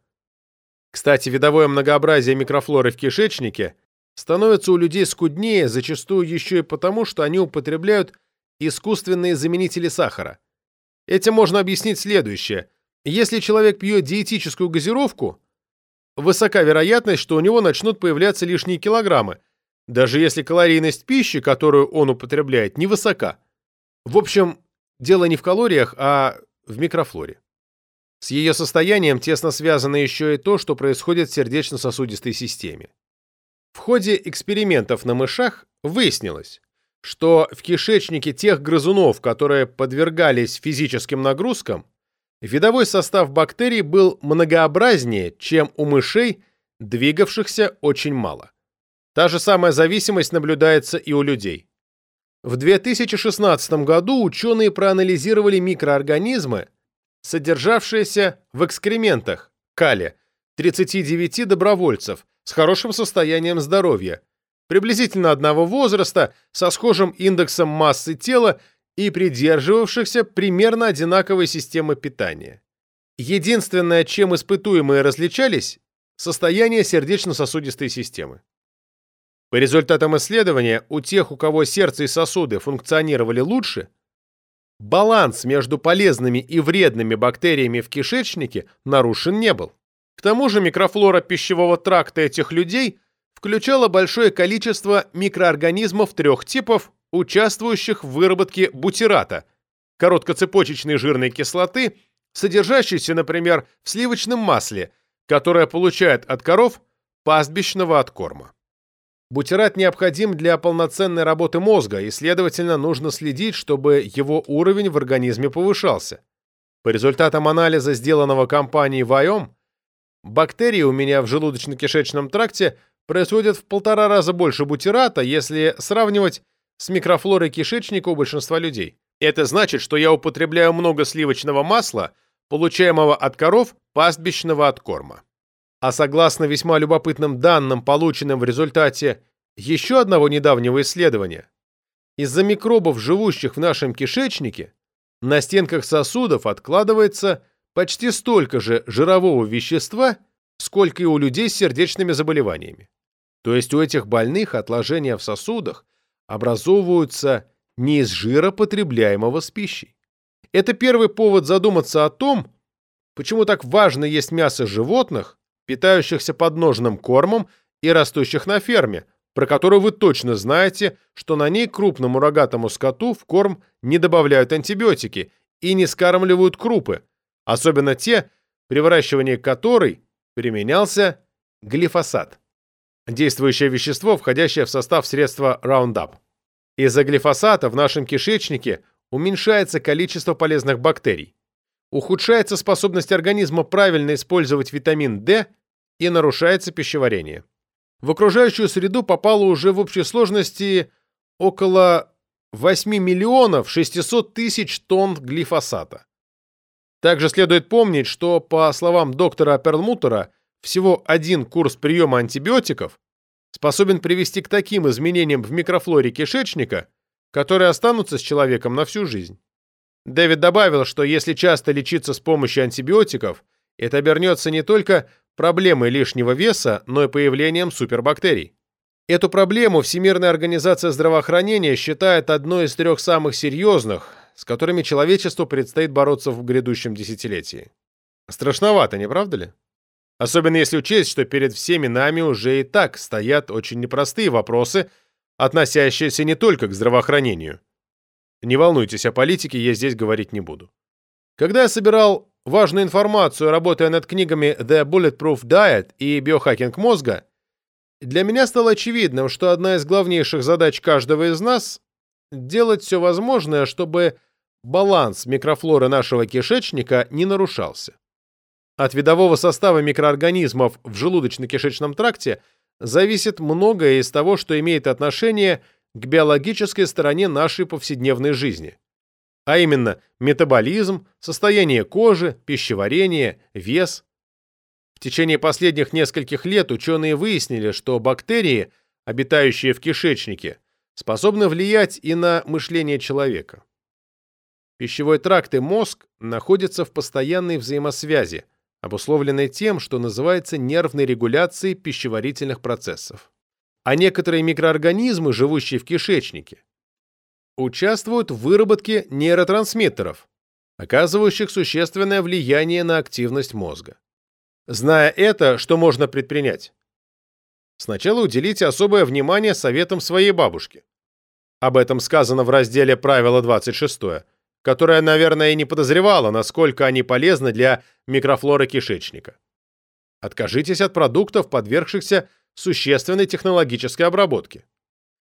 Кстати, видовое многообразие микрофлоры в кишечнике становится у людей скуднее зачастую еще и потому, что они употребляют искусственные заменители сахара. Этим можно объяснить следующее. Если человек пьет диетическую газировку, высока вероятность, что у него начнут появляться лишние килограммы, даже если калорийность пищи, которую он употребляет, невысока. В общем, дело не в калориях, а в микрофлоре. С ее состоянием тесно связано еще и то, что происходит в сердечно-сосудистой системе. В ходе экспериментов на мышах выяснилось, что в кишечнике тех грызунов, которые подвергались физическим нагрузкам, видовой состав бактерий был многообразнее, чем у мышей, двигавшихся очень мало. Та же самая зависимость наблюдается и у людей. В 2016 году ученые проанализировали микроорганизмы, содержавшиеся в экскрементах калия 39 добровольцев с хорошим состоянием здоровья, приблизительно одного возраста, со схожим индексом массы тела и придерживавшихся примерно одинаковой системы питания. Единственное, чем испытуемые различались – состояние сердечно-сосудистой системы. По результатам исследования, у тех, у кого сердце и сосуды функционировали лучше, баланс между полезными и вредными бактериями в кишечнике нарушен не был. К тому же микрофлора пищевого тракта этих людей включала большое количество микроорганизмов трех типов, участвующих в выработке бутирата, короткоцепочечной жирной кислоты, содержащейся, например, в сливочном масле, которое получает от коров пастбищного откорма. Бутират необходим для полноценной работы мозга, и, следовательно, нужно следить, чтобы его уровень в организме повышался. По результатам анализа, сделанного компанией Вайом, бактерии у меня в желудочно-кишечном тракте производят в полтора раза больше бутирата, если сравнивать с микрофлорой кишечника у большинства людей. Это значит, что я употребляю много сливочного масла, получаемого от коров пастбищного откорма. А согласно весьма любопытным данным, полученным в результате еще одного недавнего исследования, из-за микробов, живущих в нашем кишечнике, на стенках сосудов откладывается почти столько же жирового вещества, сколько и у людей с сердечными заболеваниями. То есть у этих больных отложения в сосудах образовываются не из жира, потребляемого с пищей. Это первый повод задуматься о том, почему так важно есть мясо животных, питающихся подножным кормом и растущих на ферме, про которую вы точно знаете, что на ней крупному рогатому скоту в корм не добавляют антибиотики и не скармливают крупы, особенно те, при выращивании которой применялся глифосат, действующее вещество, входящее в состав средства Roundup. Из-за глифосата в нашем кишечнике уменьшается количество полезных бактерий ухудшается способность организма правильно использовать витамин D и нарушается пищеварение. В окружающую среду попало уже в общей сложности около 8 миллионов 600 тысяч тонн глифосата. Также следует помнить, что, по словам доктора Перлмутера, всего один курс приема антибиотиков способен привести к таким изменениям в микрофлоре кишечника, которые останутся с человеком на всю жизнь. Дэвид добавил, что если часто лечиться с помощью антибиотиков, это обернется не только проблемой лишнего веса, но и появлением супербактерий. Эту проблему Всемирная организация здравоохранения считает одной из трех самых серьезных, с которыми человечеству предстоит бороться в грядущем десятилетии. Страшновато, не правда ли? Особенно если учесть, что перед всеми нами уже и так стоят очень непростые вопросы, относящиеся не только к здравоохранению. Не волнуйтесь, о политике я здесь говорить не буду. Когда я собирал важную информацию, работая над книгами The Bulletproof Diet и Биохакинг мозга, для меня стало очевидным, что одна из главнейших задач каждого из нас – делать все возможное, чтобы баланс микрофлоры нашего кишечника не нарушался. От видового состава микроорганизмов в желудочно-кишечном тракте зависит многое из того, что имеет отношение к биологической стороне нашей повседневной жизни, а именно метаболизм, состояние кожи, пищеварение, вес. В течение последних нескольких лет ученые выяснили, что бактерии, обитающие в кишечнике, способны влиять и на мышление человека. Пищевой тракт и мозг находятся в постоянной взаимосвязи, обусловленной тем, что называется нервной регуляцией пищеварительных процессов а некоторые микроорганизмы, живущие в кишечнике, участвуют в выработке нейротрансмиттеров, оказывающих существенное влияние на активность мозга. Зная это, что можно предпринять? Сначала уделите особое внимание советам своей бабушки. Об этом сказано в разделе «Правило 26», которая, наверное, и не подозревала, насколько они полезны для микрофлоры кишечника. Откажитесь от продуктов, подвергшихся существенной технологической обработке.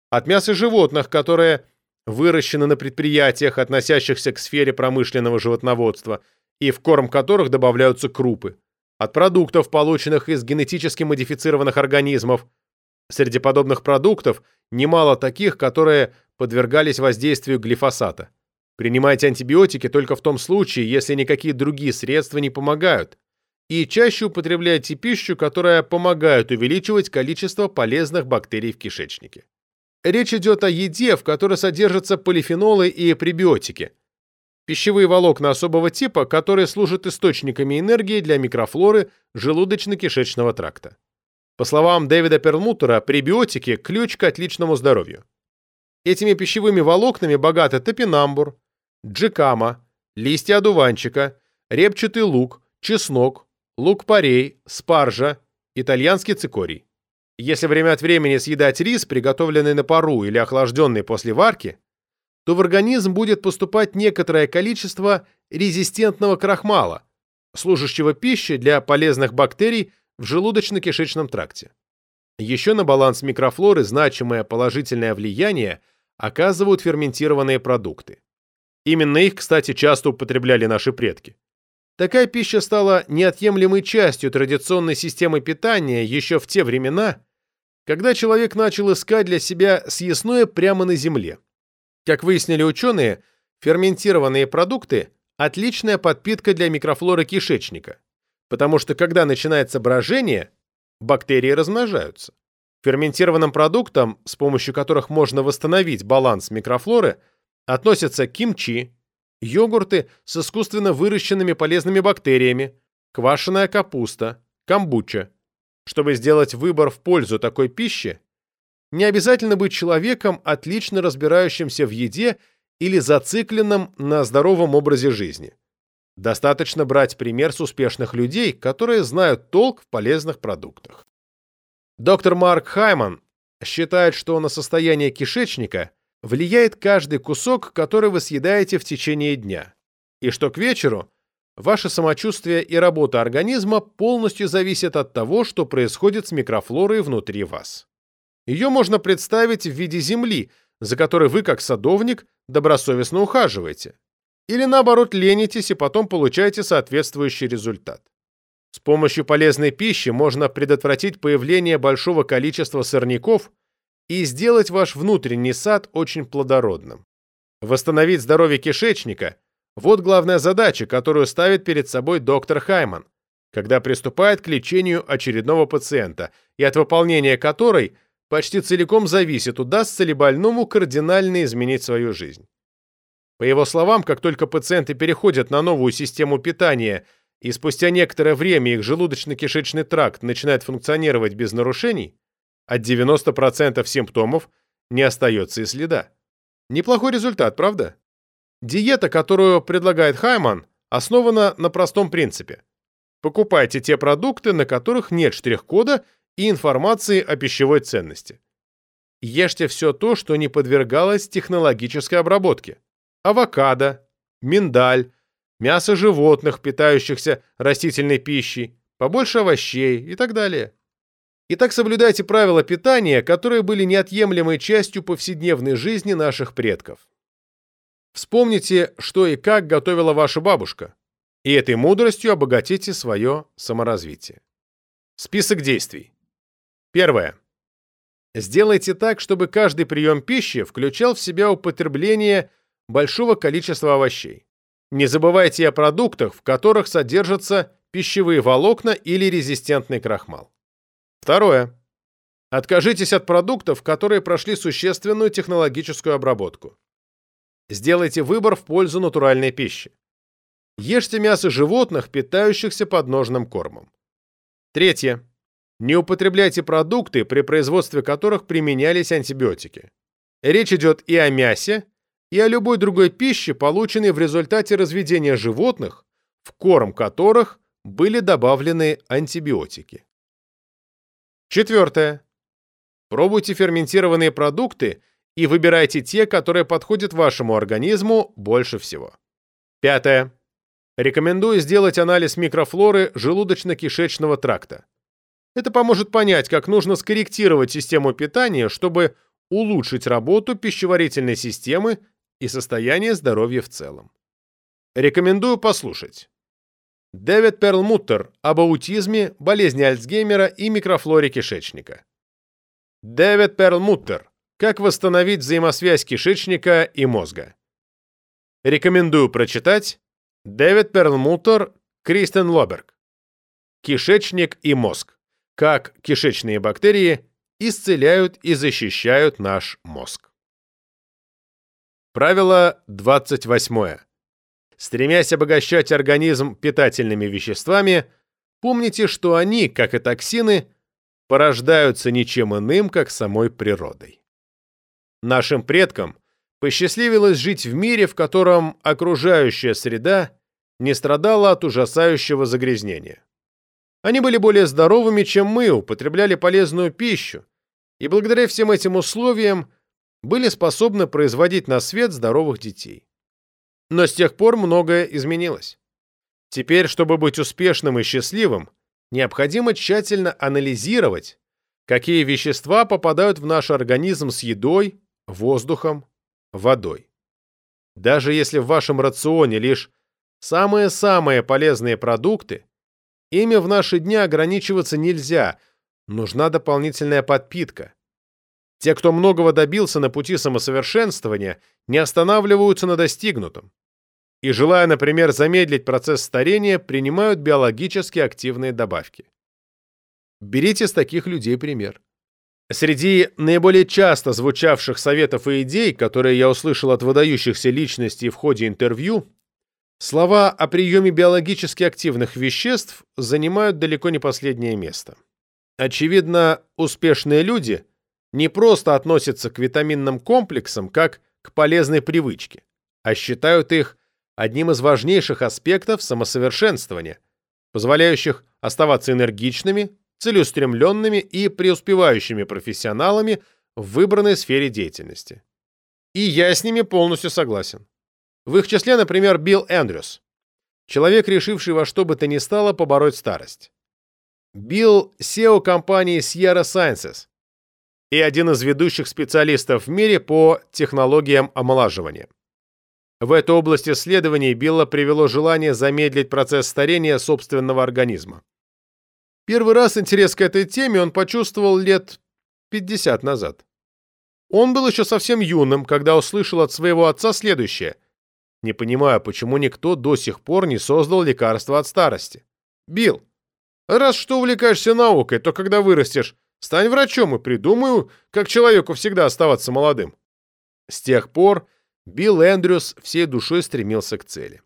От мяса животных, которые выращены на предприятиях, относящихся к сфере промышленного животноводства, и в корм которых добавляются крупы. От продуктов, полученных из генетически модифицированных организмов. Среди подобных продуктов немало таких, которые подвергались воздействию глифосата. Принимайте антибиотики только в том случае, если никакие другие средства не помогают, и чаще употребляйте пищу, которая помогает увеличивать количество полезных бактерий в кишечнике. Речь идет о еде, в которой содержатся полифенолы и пребиотики. Пищевые волокна особого типа, которые служат источниками энергии для микрофлоры желудочно-кишечного тракта. По словам Дэвида Перлмутера, пребиотики – ключ к отличному здоровью. Этими пищевыми волокнами богаты топинамбур, джикама, листья одуванчика, репчатый лук, чеснок, лук-порей, спаржа, итальянский цикорий. Если время от времени съедать рис, приготовленный на пару или охлажденный после варки, то в организм будет поступать некоторое количество резистентного крахмала, служащего пищей для полезных бактерий в желудочно-кишечном тракте. Еще на баланс микрофлоры значимое положительное влияние оказывают ферментированные продукты. Именно их, кстати, часто употребляли наши предки. Такая пища стала неотъемлемой частью традиционной системы питания еще в те времена, когда человек начал искать для себя съестное прямо на земле. Как выяснили ученые, ферментированные продукты – отличная подпитка для микрофлоры кишечника, потому что когда начинается брожение, бактерии размножаются. Ферментированным продуктам, с помощью которых можно восстановить баланс микрофлоры – относятся кимчи, йогурты с искусственно выращенными полезными бактериями, квашеная капуста, камбуча. Чтобы сделать выбор в пользу такой пищи, не обязательно быть человеком, отлично разбирающимся в еде или зацикленным на здоровом образе жизни. Достаточно брать пример с успешных людей, которые знают толк в полезных продуктах. Доктор Марк Хайман считает, что на состояние кишечника влияет каждый кусок, который вы съедаете в течение дня, и что к вечеру ваше самочувствие и работа организма полностью зависят от того, что происходит с микрофлорой внутри вас. Ее можно представить в виде земли, за которой вы, как садовник, добросовестно ухаживаете. Или наоборот ленитесь и потом получаете соответствующий результат. С помощью полезной пищи можно предотвратить появление большого количества сорняков и сделать ваш внутренний сад очень плодородным. Восстановить здоровье кишечника – вот главная задача, которую ставит перед собой доктор Хайман, когда приступает к лечению очередного пациента, и от выполнения которой почти целиком зависит, удастся ли больному кардинально изменить свою жизнь. По его словам, как только пациенты переходят на новую систему питания и спустя некоторое время их желудочно-кишечный тракт начинает функционировать без нарушений, от 90% симптомов не остается и следа. Неплохой результат, правда? Диета, которую предлагает Хайман, основана на простом принципе. Покупайте те продукты, на которых нет штрих-кода и информации о пищевой ценности. Ешьте все то, что не подвергалось технологической обработке. Авокадо, миндаль, мясо животных, питающихся растительной пищей, побольше овощей и так далее. Итак, соблюдайте правила питания, которые были неотъемлемой частью повседневной жизни наших предков. Вспомните, что и как готовила ваша бабушка, и этой мудростью обогатите свое саморазвитие. Список действий. Первое. Сделайте так, чтобы каждый прием пищи включал в себя употребление большого количества овощей. Не забывайте о продуктах, в которых содержатся пищевые волокна или резистентный крахмал. Второе. Откажитесь от продуктов, которые прошли существенную технологическую обработку. Сделайте выбор в пользу натуральной пищи. Ешьте мясо животных, питающихся подножным кормом. Третье. Не употребляйте продукты, при производстве которых применялись антибиотики. Речь идет и о мясе, и о любой другой пище, полученной в результате разведения животных, в корм которых были добавлены антибиотики. Четвертое. Пробуйте ферментированные продукты и выбирайте те, которые подходят вашему организму больше всего. Пятое. Рекомендую сделать анализ микрофлоры желудочно-кишечного тракта. Это поможет понять, как нужно скорректировать систему питания, чтобы улучшить работу пищеварительной системы и состояние здоровья в целом. Рекомендую послушать. Дэвид Перлмуттер об аутизме, болезни Альцгеймера и микрофлоре кишечника. Дэвид Перлмуттер. Как восстановить взаимосвязь кишечника и мозга. Рекомендую прочитать Дэвид Перлмутер, Кристен Лоберг. Кишечник и мозг. Как кишечные бактерии исцеляют и защищают наш мозг. Правило 28. Стремясь обогащать организм питательными веществами, помните, что они, как и токсины, порождаются ничем иным, как самой природой. Нашим предкам посчастливилось жить в мире, в котором окружающая среда не страдала от ужасающего загрязнения. Они были более здоровыми, чем мы, употребляли полезную пищу, и благодаря всем этим условиям были способны производить на свет здоровых детей. Но с тех пор многое изменилось. Теперь, чтобы быть успешным и счастливым, необходимо тщательно анализировать, какие вещества попадают в наш организм с едой, воздухом, водой. Даже если в вашем рационе лишь самые-самые полезные продукты, ими в наши дни ограничиваться нельзя, нужна дополнительная подпитка. Те, кто многого добился на пути самосовершенствования, не останавливаются на достигнутом. И, желая, например, замедлить процесс старения, принимают биологически активные добавки. Берите с таких людей пример. Среди наиболее часто звучавших советов и идей, которые я услышал от выдающихся личностей в ходе интервью, слова о приеме биологически активных веществ занимают далеко не последнее место. Очевидно, успешные люди – не просто относятся к витаминным комплексам как к полезной привычке, а считают их одним из важнейших аспектов самосовершенствования, позволяющих оставаться энергичными, целеустремленными и преуспевающими профессионалами в выбранной сфере деятельности. И я с ними полностью согласен. В их числе, например, Билл Эндрюс, человек, решивший во что бы то ни стало побороть старость. Билл – SEO компании Sierra Sciences, и один из ведущих специалистов в мире по технологиям омолаживания. В эту область исследований Билла привело желание замедлить процесс старения собственного организма. Первый раз интерес к этой теме он почувствовал лет 50 назад. Он был еще совсем юным, когда услышал от своего отца следующее. Не понимаю, почему никто до сих пор не создал лекарства от старости. Билл, раз что увлекаешься наукой, то когда вырастешь, Стань врачом и придумаю, как человеку всегда оставаться молодым. С тех пор Билл Эндрюс всей душой стремился к цели.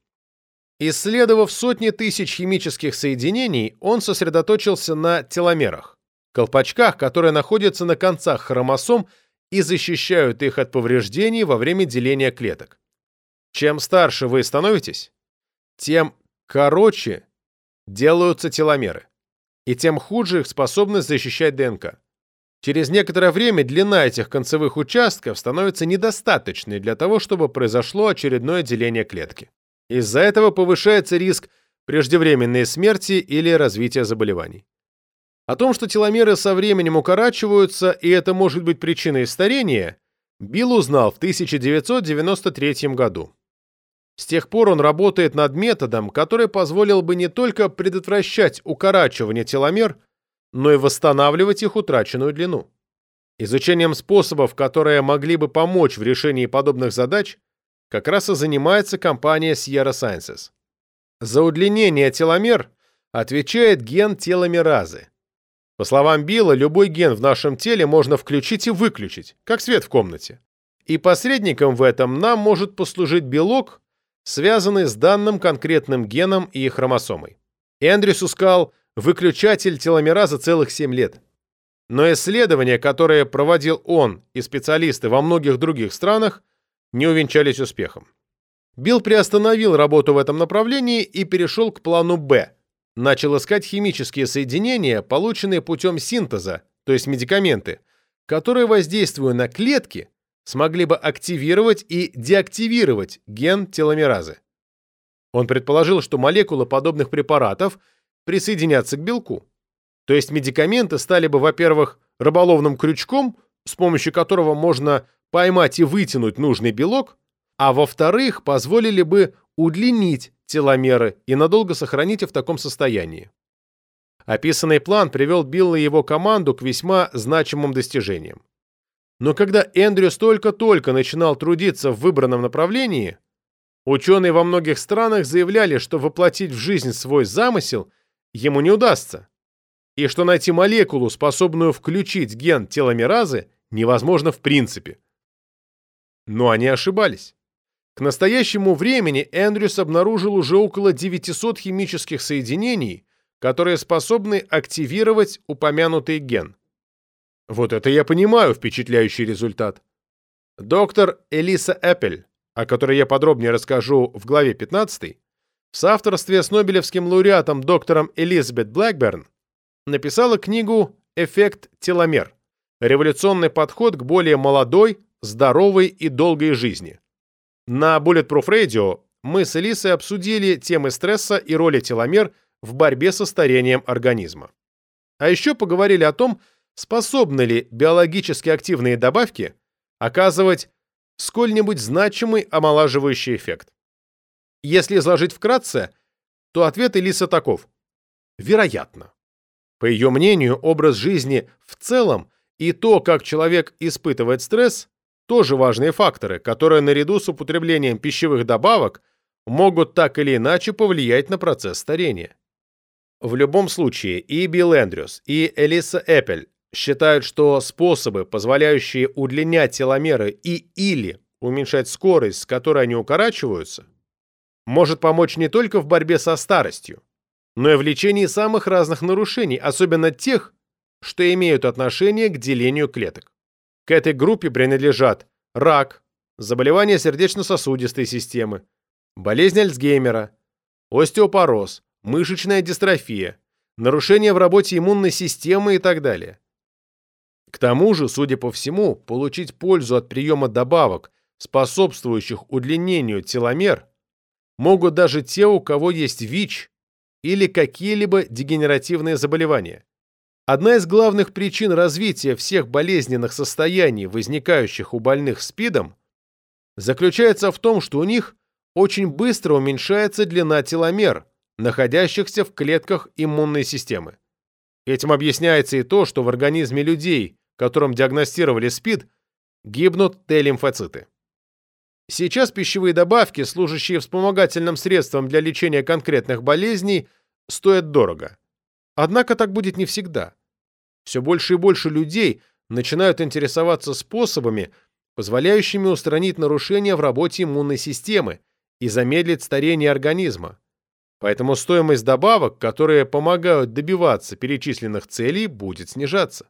Исследовав сотни тысяч химических соединений, он сосредоточился на теломерах, колпачках, которые находятся на концах хромосом и защищают их от повреждений во время деления клеток. Чем старше вы становитесь, тем короче делаются теломеры и тем хуже их способность защищать ДНК. Через некоторое время длина этих концевых участков становится недостаточной для того, чтобы произошло очередное деление клетки. Из-за этого повышается риск преждевременной смерти или развития заболеваний. О том, что теломеры со временем укорачиваются, и это может быть причиной старения, Билл узнал в 1993 году. С тех пор он работает над методом, который позволил бы не только предотвращать укорачивание теломер, но и восстанавливать их утраченную длину. Изучением способов, которые могли бы помочь в решении подобных задач, как раз и занимается компания Sierra Sciences. За удлинение теломер отвечает ген теломеразы. По словам Билла, любой ген в нашем теле можно включить и выключить, как свет в комнате. И посредником в этом нам может послужить белок, связанный с данным конкретным геном и хромосомой. Эндрюс искал выключатель теломераза целых 7 лет. Но исследования, которые проводил он и специалисты во многих других странах, не увенчались успехом. Билл приостановил работу в этом направлении и перешел к плану «Б». Начал искать химические соединения, полученные путем синтеза, то есть медикаменты, которые, воздействуя на клетки, смогли бы активировать и деактивировать ген теломеразы. Он предположил, что молекулы подобных препаратов присоединятся к белку. То есть медикаменты стали бы, во-первых, рыболовным крючком, с помощью которого можно поймать и вытянуть нужный белок, а во-вторых, позволили бы удлинить теломеры и надолго сохранить их в таком состоянии. Описанный план привел Билла и его команду к весьма значимым достижениям. Но когда Эндрюс только-только начинал трудиться в выбранном направлении, ученые во многих странах заявляли, что воплотить в жизнь свой замысел ему не удастся, и что найти молекулу, способную включить ген теломеразы, невозможно в принципе. Но они ошибались. К настоящему времени Эндрюс обнаружил уже около 900 химических соединений, которые способны активировать упомянутый ген. Вот это я понимаю впечатляющий результат. Доктор Элиса Эппель, о которой я подробнее расскажу в главе 15, в соавторстве с Нобелевским лауреатом доктором Элизабет Блэкберн написала книгу «Эффект теломер. Революционный подход к более молодой, здоровой и долгой жизни». На Bulletproof Radio мы с Элисой обсудили темы стресса и роли теломер в борьбе со старением организма. А еще поговорили о том, способны ли биологически активные добавки оказывать сколь-нибудь значимый омолаживающий эффект. Если изложить вкратце, то ответ Элиса таков. Вероятно. По ее мнению, образ жизни в целом и то, как человек испытывает стресс, тоже важные факторы, которые наряду с употреблением пищевых добавок могут так или иначе повлиять на процесс старения. В любом случае, и Билл Эндрюс, и Элиса Эппель считают, что способы, позволяющие удлинять теломеры и или уменьшать скорость, с которой они укорачиваются, может помочь не только в борьбе со старостью, но и в лечении самых разных нарушений, особенно тех, что имеют отношение к делению клеток. К этой группе принадлежат рак, заболевания сердечно-сосудистой системы, болезнь Альцгеймера, остеопороз, мышечная дистрофия, нарушения в работе иммунной системы и так далее. К тому же, судя по всему, получить пользу от приема добавок, способствующих удлинению теломер, могут даже те, у кого есть ВИЧ или какие-либо дегенеративные заболевания. Одна из главных причин развития всех болезненных состояний, возникающих у больных СПИДом, заключается в том, что у них очень быстро уменьшается длина теломер, находящихся в клетках иммунной системы. Этим объясняется и то, что в организме людей, которым диагностировали СПИД, гибнут Т-лимфоциты. Сейчас пищевые добавки, служащие вспомогательным средством для лечения конкретных болезней, стоят дорого. Однако так будет не всегда. Все больше и больше людей начинают интересоваться способами, позволяющими устранить нарушения в работе иммунной системы и замедлить старение организма, Поэтому стоимость добавок, которые помогают добиваться перечисленных целей, будет снижаться.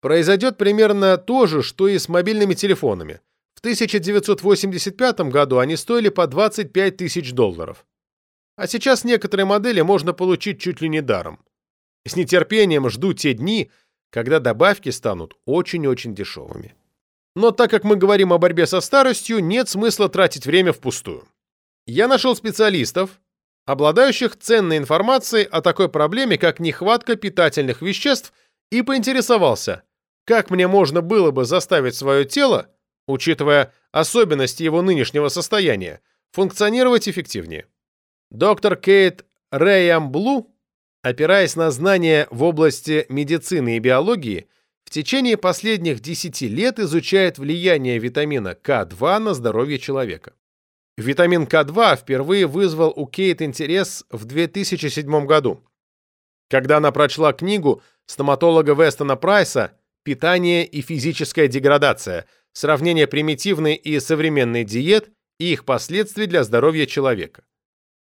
Произойдет примерно то же, что и с мобильными телефонами. В 1985 году они стоили по 25 тысяч долларов. А сейчас некоторые модели можно получить чуть ли не даром. С нетерпением жду те дни, когда добавки станут очень-очень дешевыми. Но так как мы говорим о борьбе со старостью, нет смысла тратить время впустую. Я нашел специалистов, обладающих ценной информацией о такой проблеме, как нехватка питательных веществ, и поинтересовался, как мне можно было бы заставить свое тело, учитывая особенности его нынешнего состояния, функционировать эффективнее. Доктор Кейт Рэйамблу, опираясь на знания в области медицины и биологии, в течение последних 10 лет изучает влияние витамина К2 на здоровье человека. Витамин К2 впервые вызвал у Кейт интерес в 2007 году, когда она прочла книгу стоматолога Вестона Прайса «Питание и физическая деградация. Сравнение примитивной и современной диет и их последствий для здоровья человека».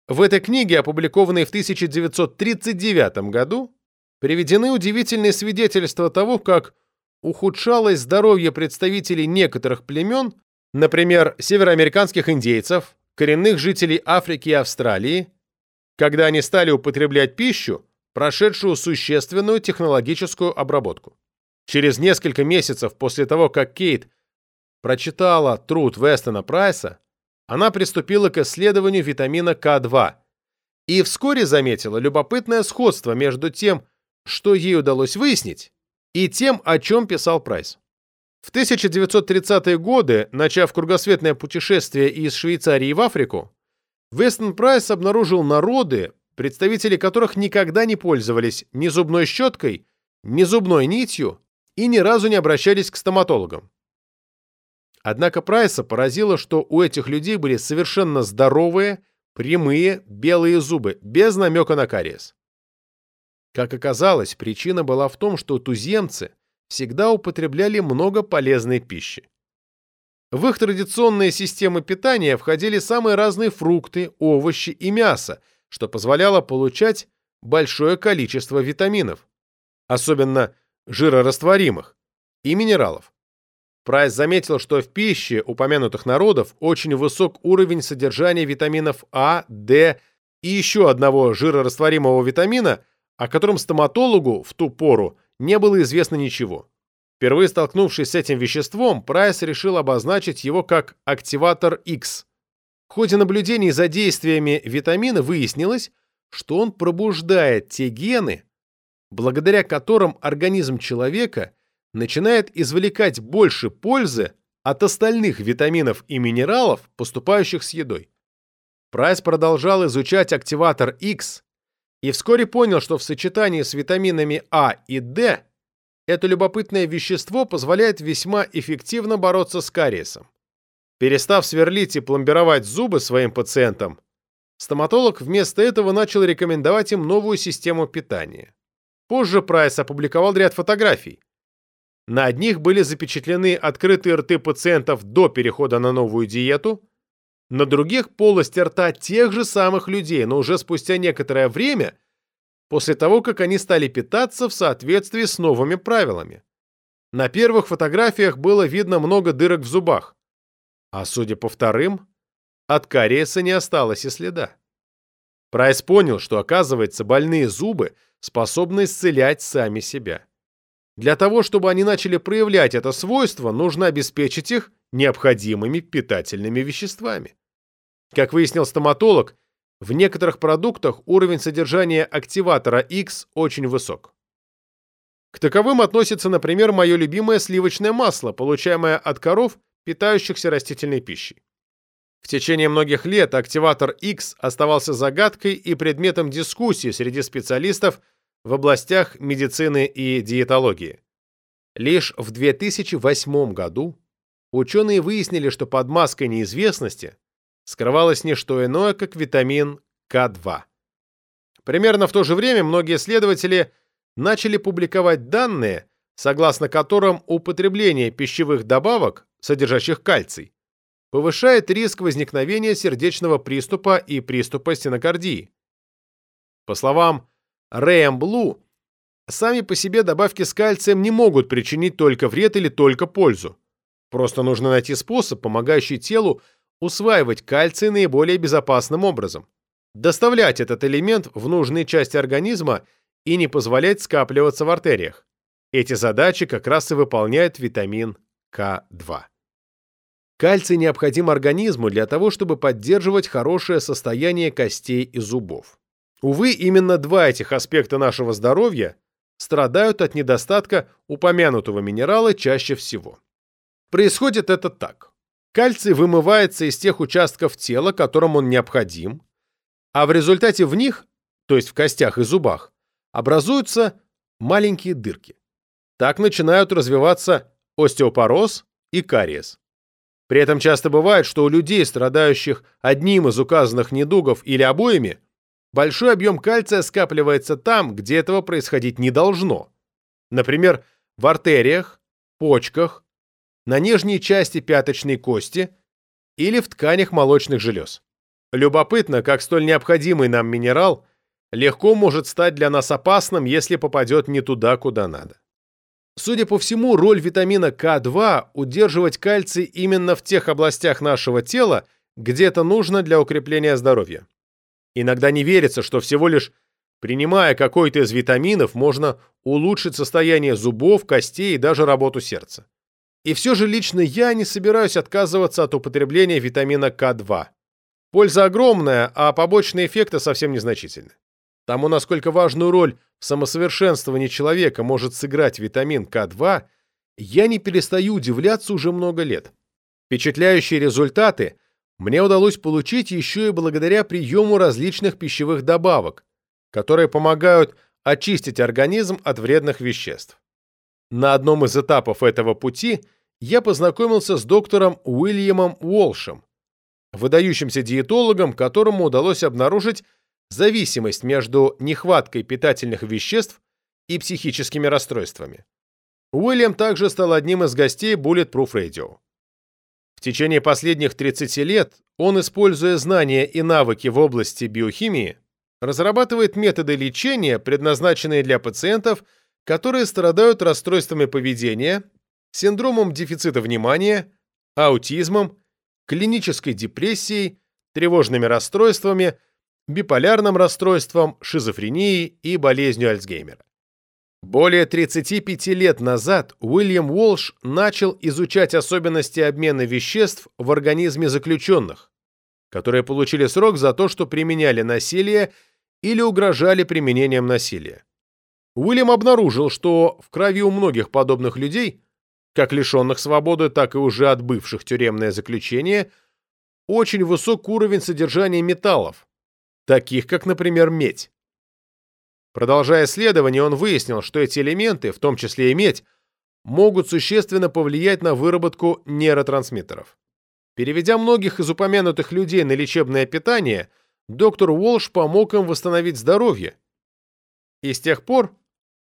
В этой книге, опубликованной в 1939 году, приведены удивительные свидетельства того, как ухудшалось здоровье представителей некоторых племен например, североамериканских индейцев, коренных жителей Африки и Австралии, когда они стали употреблять пищу, прошедшую существенную технологическую обработку. Через несколько месяцев после того, как Кейт прочитала труд Вестона Прайса, она приступила к исследованию витамина К2 и вскоре заметила любопытное сходство между тем, что ей удалось выяснить, и тем, о чем писал Прайс. В 1930-е годы, начав кругосветное путешествие из Швейцарии в Африку, Вестон Прайс обнаружил народы, представители которых никогда не пользовались ни зубной щеткой, ни зубной нитью и ни разу не обращались к стоматологам. Однако Прайса поразило, что у этих людей были совершенно здоровые, прямые, белые зубы, без намека на кариес. Как оказалось, причина была в том, что туземцы всегда употребляли много полезной пищи. В их традиционные системы питания входили самые разные фрукты, овощи и мясо, что позволяло получать большое количество витаминов, особенно жирорастворимых, и минералов. Прайс заметил, что в пище упомянутых народов очень высок уровень содержания витаминов А, D и еще одного жирорастворимого витамина, о котором стоматологу в ту пору не было известно ничего. Впервые столкнувшись с этим веществом, Прайс решил обозначить его как активатор X. В ходе наблюдений за действиями витамина выяснилось, что он пробуждает те гены, благодаря которым организм человека начинает извлекать больше пользы от остальных витаминов и минералов, поступающих с едой. Прайс продолжал изучать активатор X и вскоре понял, что в сочетании с витаминами А и D это любопытное вещество позволяет весьма эффективно бороться с кариесом. Перестав сверлить и пломбировать зубы своим пациентам, стоматолог вместо этого начал рекомендовать им новую систему питания. Позже Прайс опубликовал ряд фотографий. На одних были запечатлены открытые рты пациентов до перехода на новую диету, на других – полость рта тех же самых людей, но уже спустя некоторое время, после того, как они стали питаться в соответствии с новыми правилами. На первых фотографиях было видно много дырок в зубах, а судя по вторым, от кариеса не осталось и следа. Прайс понял, что, оказывается, больные зубы способны исцелять сами себя. Для того, чтобы они начали проявлять это свойство, нужно обеспечить их необходимыми питательными веществами. Как выяснил стоматолог, в некоторых продуктах уровень содержания активатора X очень высок. К таковым относится, например, мое любимое сливочное масло, получаемое от коров, питающихся растительной пищей. В течение многих лет активатор X оставался загадкой и предметом дискуссии среди специалистов в областях медицины и диетологии. Лишь в 2008 году ученые выяснили, что под маской неизвестности скрывалось не что иное, как витамин К2. Примерно в то же время многие исследователи начали публиковать данные, согласно которым употребление пищевых добавок, содержащих кальций, повышает риск возникновения сердечного приступа и приступа стенокардии. По словам Рэем Блу, сами по себе добавки с кальцием не могут причинить только вред или только пользу. Просто нужно найти способ, помогающий телу усваивать кальций наиболее безопасным образом, доставлять этот элемент в нужные части организма и не позволять скапливаться в артериях. Эти задачи как раз и выполняет витамин К2. Кальций необходим организму для того, чтобы поддерживать хорошее состояние костей и зубов. Увы, именно два этих аспекта нашего здоровья страдают от недостатка упомянутого минерала чаще всего. Происходит это так. Кальций вымывается из тех участков тела, которым он необходим, а в результате в них, то есть в костях и зубах, образуются маленькие дырки. Так начинают развиваться остеопороз и кариес. При этом часто бывает, что у людей, страдающих одним из указанных недугов или обоими, большой объем кальция скапливается там, где этого происходить не должно. Например, в артериях, почках, на нижней части пяточной кости или в тканях молочных желез. Любопытно, как столь необходимый нам минерал легко может стать для нас опасным, если попадет не туда, куда надо. Судя по всему, роль витамина К2 – удерживать кальций именно в тех областях нашего тела, где это нужно для укрепления здоровья. Иногда не верится, что всего лишь принимая какой-то из витаминов, можно улучшить состояние зубов, костей и даже работу сердца. И все же лично я не собираюсь отказываться от употребления витамина К2. Польза огромная, а побочные эффекты совсем незначительны. Тому, насколько важную роль в самосовершенствовании человека может сыграть витамин К2, я не перестаю удивляться уже много лет. Впечатляющие результаты мне удалось получить еще и благодаря приему различных пищевых добавок, которые помогают очистить организм от вредных веществ. На одном из этапов этого пути я познакомился с доктором Уильямом Уолшем, выдающимся диетологом, которому удалось обнаружить зависимость между нехваткой питательных веществ и психическими расстройствами. Уильям также стал одним из гостей Bulletproof Radio. Течение последних 30 лет он, используя знания и навыки в области биохимии, разрабатывает методы лечения, предназначенные для пациентов, которые страдают расстройствами поведения, синдромом дефицита внимания, аутизмом, клинической депрессией, тревожными расстройствами, биполярным расстройством, шизофренией и болезнью Альцгеймера. Более 35 лет назад Уильям Уолш начал изучать особенности обмена веществ в организме заключенных, которые получили срок за то, что применяли насилие или угрожали применением насилия. Уильям обнаружил, что в крови у многих подобных людей, как лишенных свободы, так и уже отбывших тюремное заключение, очень высок уровень содержания металлов, таких как, например, медь. Продолжая исследование, он выяснил, что эти элементы, в том числе и медь, могут существенно повлиять на выработку нейротрансмиттеров. Переведя многих из упомянутых людей на лечебное питание, доктор Уолш помог им восстановить здоровье. И с тех пор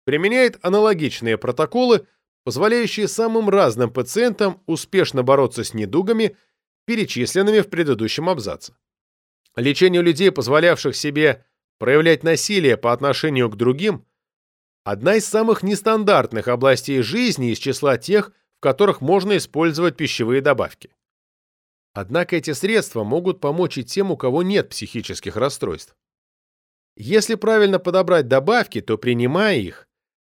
применяет аналогичные протоколы, позволяющие самым разным пациентам успешно бороться с недугами, перечисленными в предыдущем абзаце. Лечению людей, позволявших себе проявлять насилие по отношению к другим, одна из самых нестандартных областей жизни из числа тех, в которых можно использовать пищевые добавки. Однако эти средства могут помочь и тем, у кого нет психических расстройств. Если правильно подобрать добавки, то, принимая их,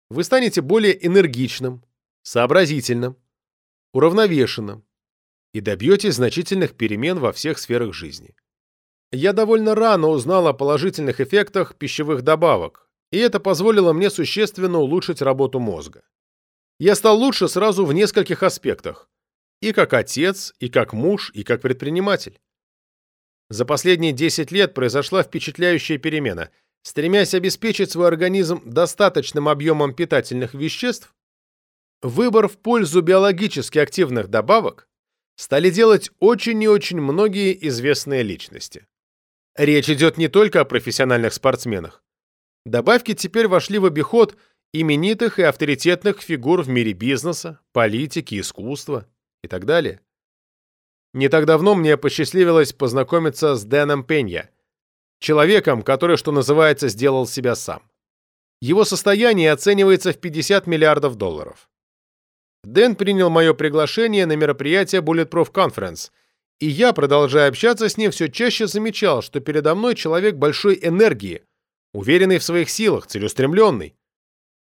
вы станете более энергичным, сообразительным, уравновешенным и добьетесь значительных перемен во всех сферах жизни. Я довольно рано узнал о положительных эффектах пищевых добавок, и это позволило мне существенно улучшить работу мозга. Я стал лучше сразу в нескольких аспектах. И как отец, и как муж, и как предприниматель. За последние 10 лет произошла впечатляющая перемена. Стремясь обеспечить свой организм достаточным объемом питательных веществ, выбор в пользу биологически активных добавок стали делать очень и очень многие известные личности. Речь идет не только о профессиональных спортсменах. Добавки теперь вошли в обиход именитых и авторитетных фигур в мире бизнеса, политики, искусства и так далее. Не так давно мне посчастливилось познакомиться с Дэном Пенья, человеком, который, что называется, сделал себя сам. Его состояние оценивается в 50 миллиардов долларов. Дэн принял мое приглашение на мероприятие Bulletproof Conference, и я, продолжая общаться с ним, все чаще замечал, что передо мной человек большой энергии, уверенный в своих силах, целеустремленный.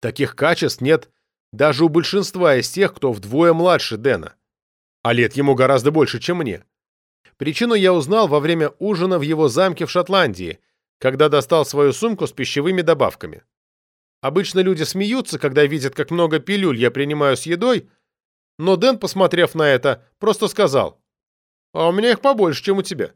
Таких качеств нет даже у большинства из тех, кто вдвое младше Дэна. А лет ему гораздо больше, чем мне. Причину я узнал во время ужина в его замке в Шотландии, когда достал свою сумку с пищевыми добавками. Обычно люди смеются, когда видят, как много пилюль я принимаю с едой, но Дэн, посмотрев на это, просто сказал а у меня их побольше, чем у тебя.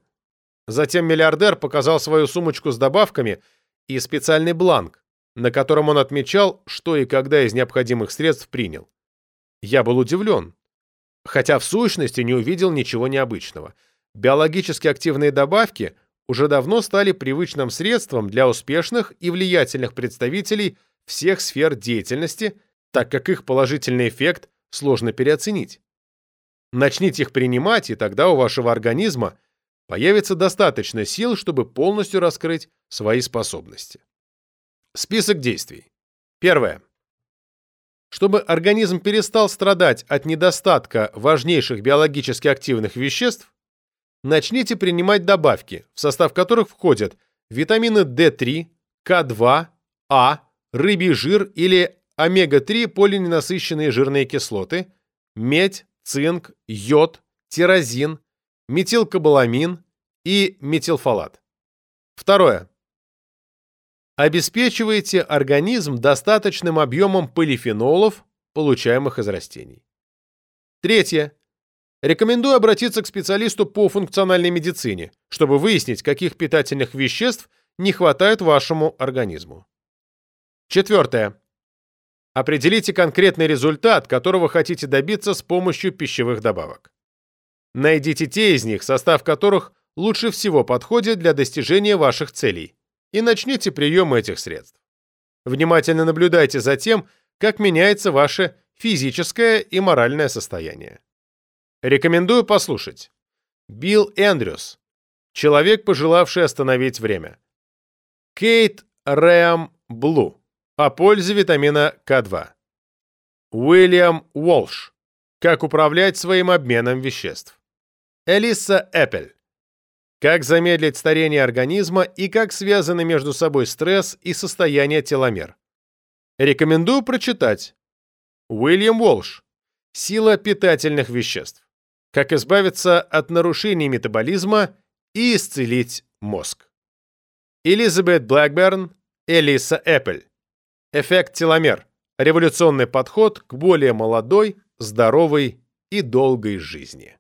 Затем миллиардер показал свою сумочку с добавками и специальный бланк, на котором он отмечал, что и когда из необходимых средств принял. Я был удивлен, хотя в сущности не увидел ничего необычного. Биологически активные добавки уже давно стали привычным средством для успешных и влиятельных представителей всех сфер деятельности, так как их положительный эффект сложно переоценить. Начните их принимать, и тогда у вашего организма появится достаточно сил, чтобы полностью раскрыть свои способности. Список действий. Первое. Чтобы организм перестал страдать от недостатка важнейших биологически активных веществ, начните принимать добавки, в состав которых входят витамины D3, К2, А, рыбий жир или омега-3 полиненасыщенные жирные кислоты, медь, цинк, йод, тирозин, метилкобаламин и метилфолат. Второе. Обеспечивайте организм достаточным объемом полифенолов, получаемых из растений. Третье. Рекомендую обратиться к специалисту по функциональной медицине, чтобы выяснить, каких питательных веществ не хватает вашему организму. Четвертое. Определите конкретный результат, которого хотите добиться с помощью пищевых добавок. Найдите те из них, состав которых лучше всего подходит для достижения ваших целей, и начните прием этих средств. Внимательно наблюдайте за тем, как меняется ваше физическое и моральное состояние. Рекомендую послушать. Билл Эндрюс. Человек, пожелавший остановить время. Кейт Рэм Блу. О пользе витамина К2. Уильям Уолш. Как управлять своим обменом веществ. Элиса Эппель. Как замедлить старение организма и как связаны между собой стресс и состояние теломер. Рекомендую прочитать. Уильям Уолш. Сила питательных веществ. Как избавиться от нарушений метаболизма и исцелить мозг. Элизабет Блэкберн, Элиса Эппель. Эффект теломер. Революционный подход к более молодой, здоровой и долгой жизни.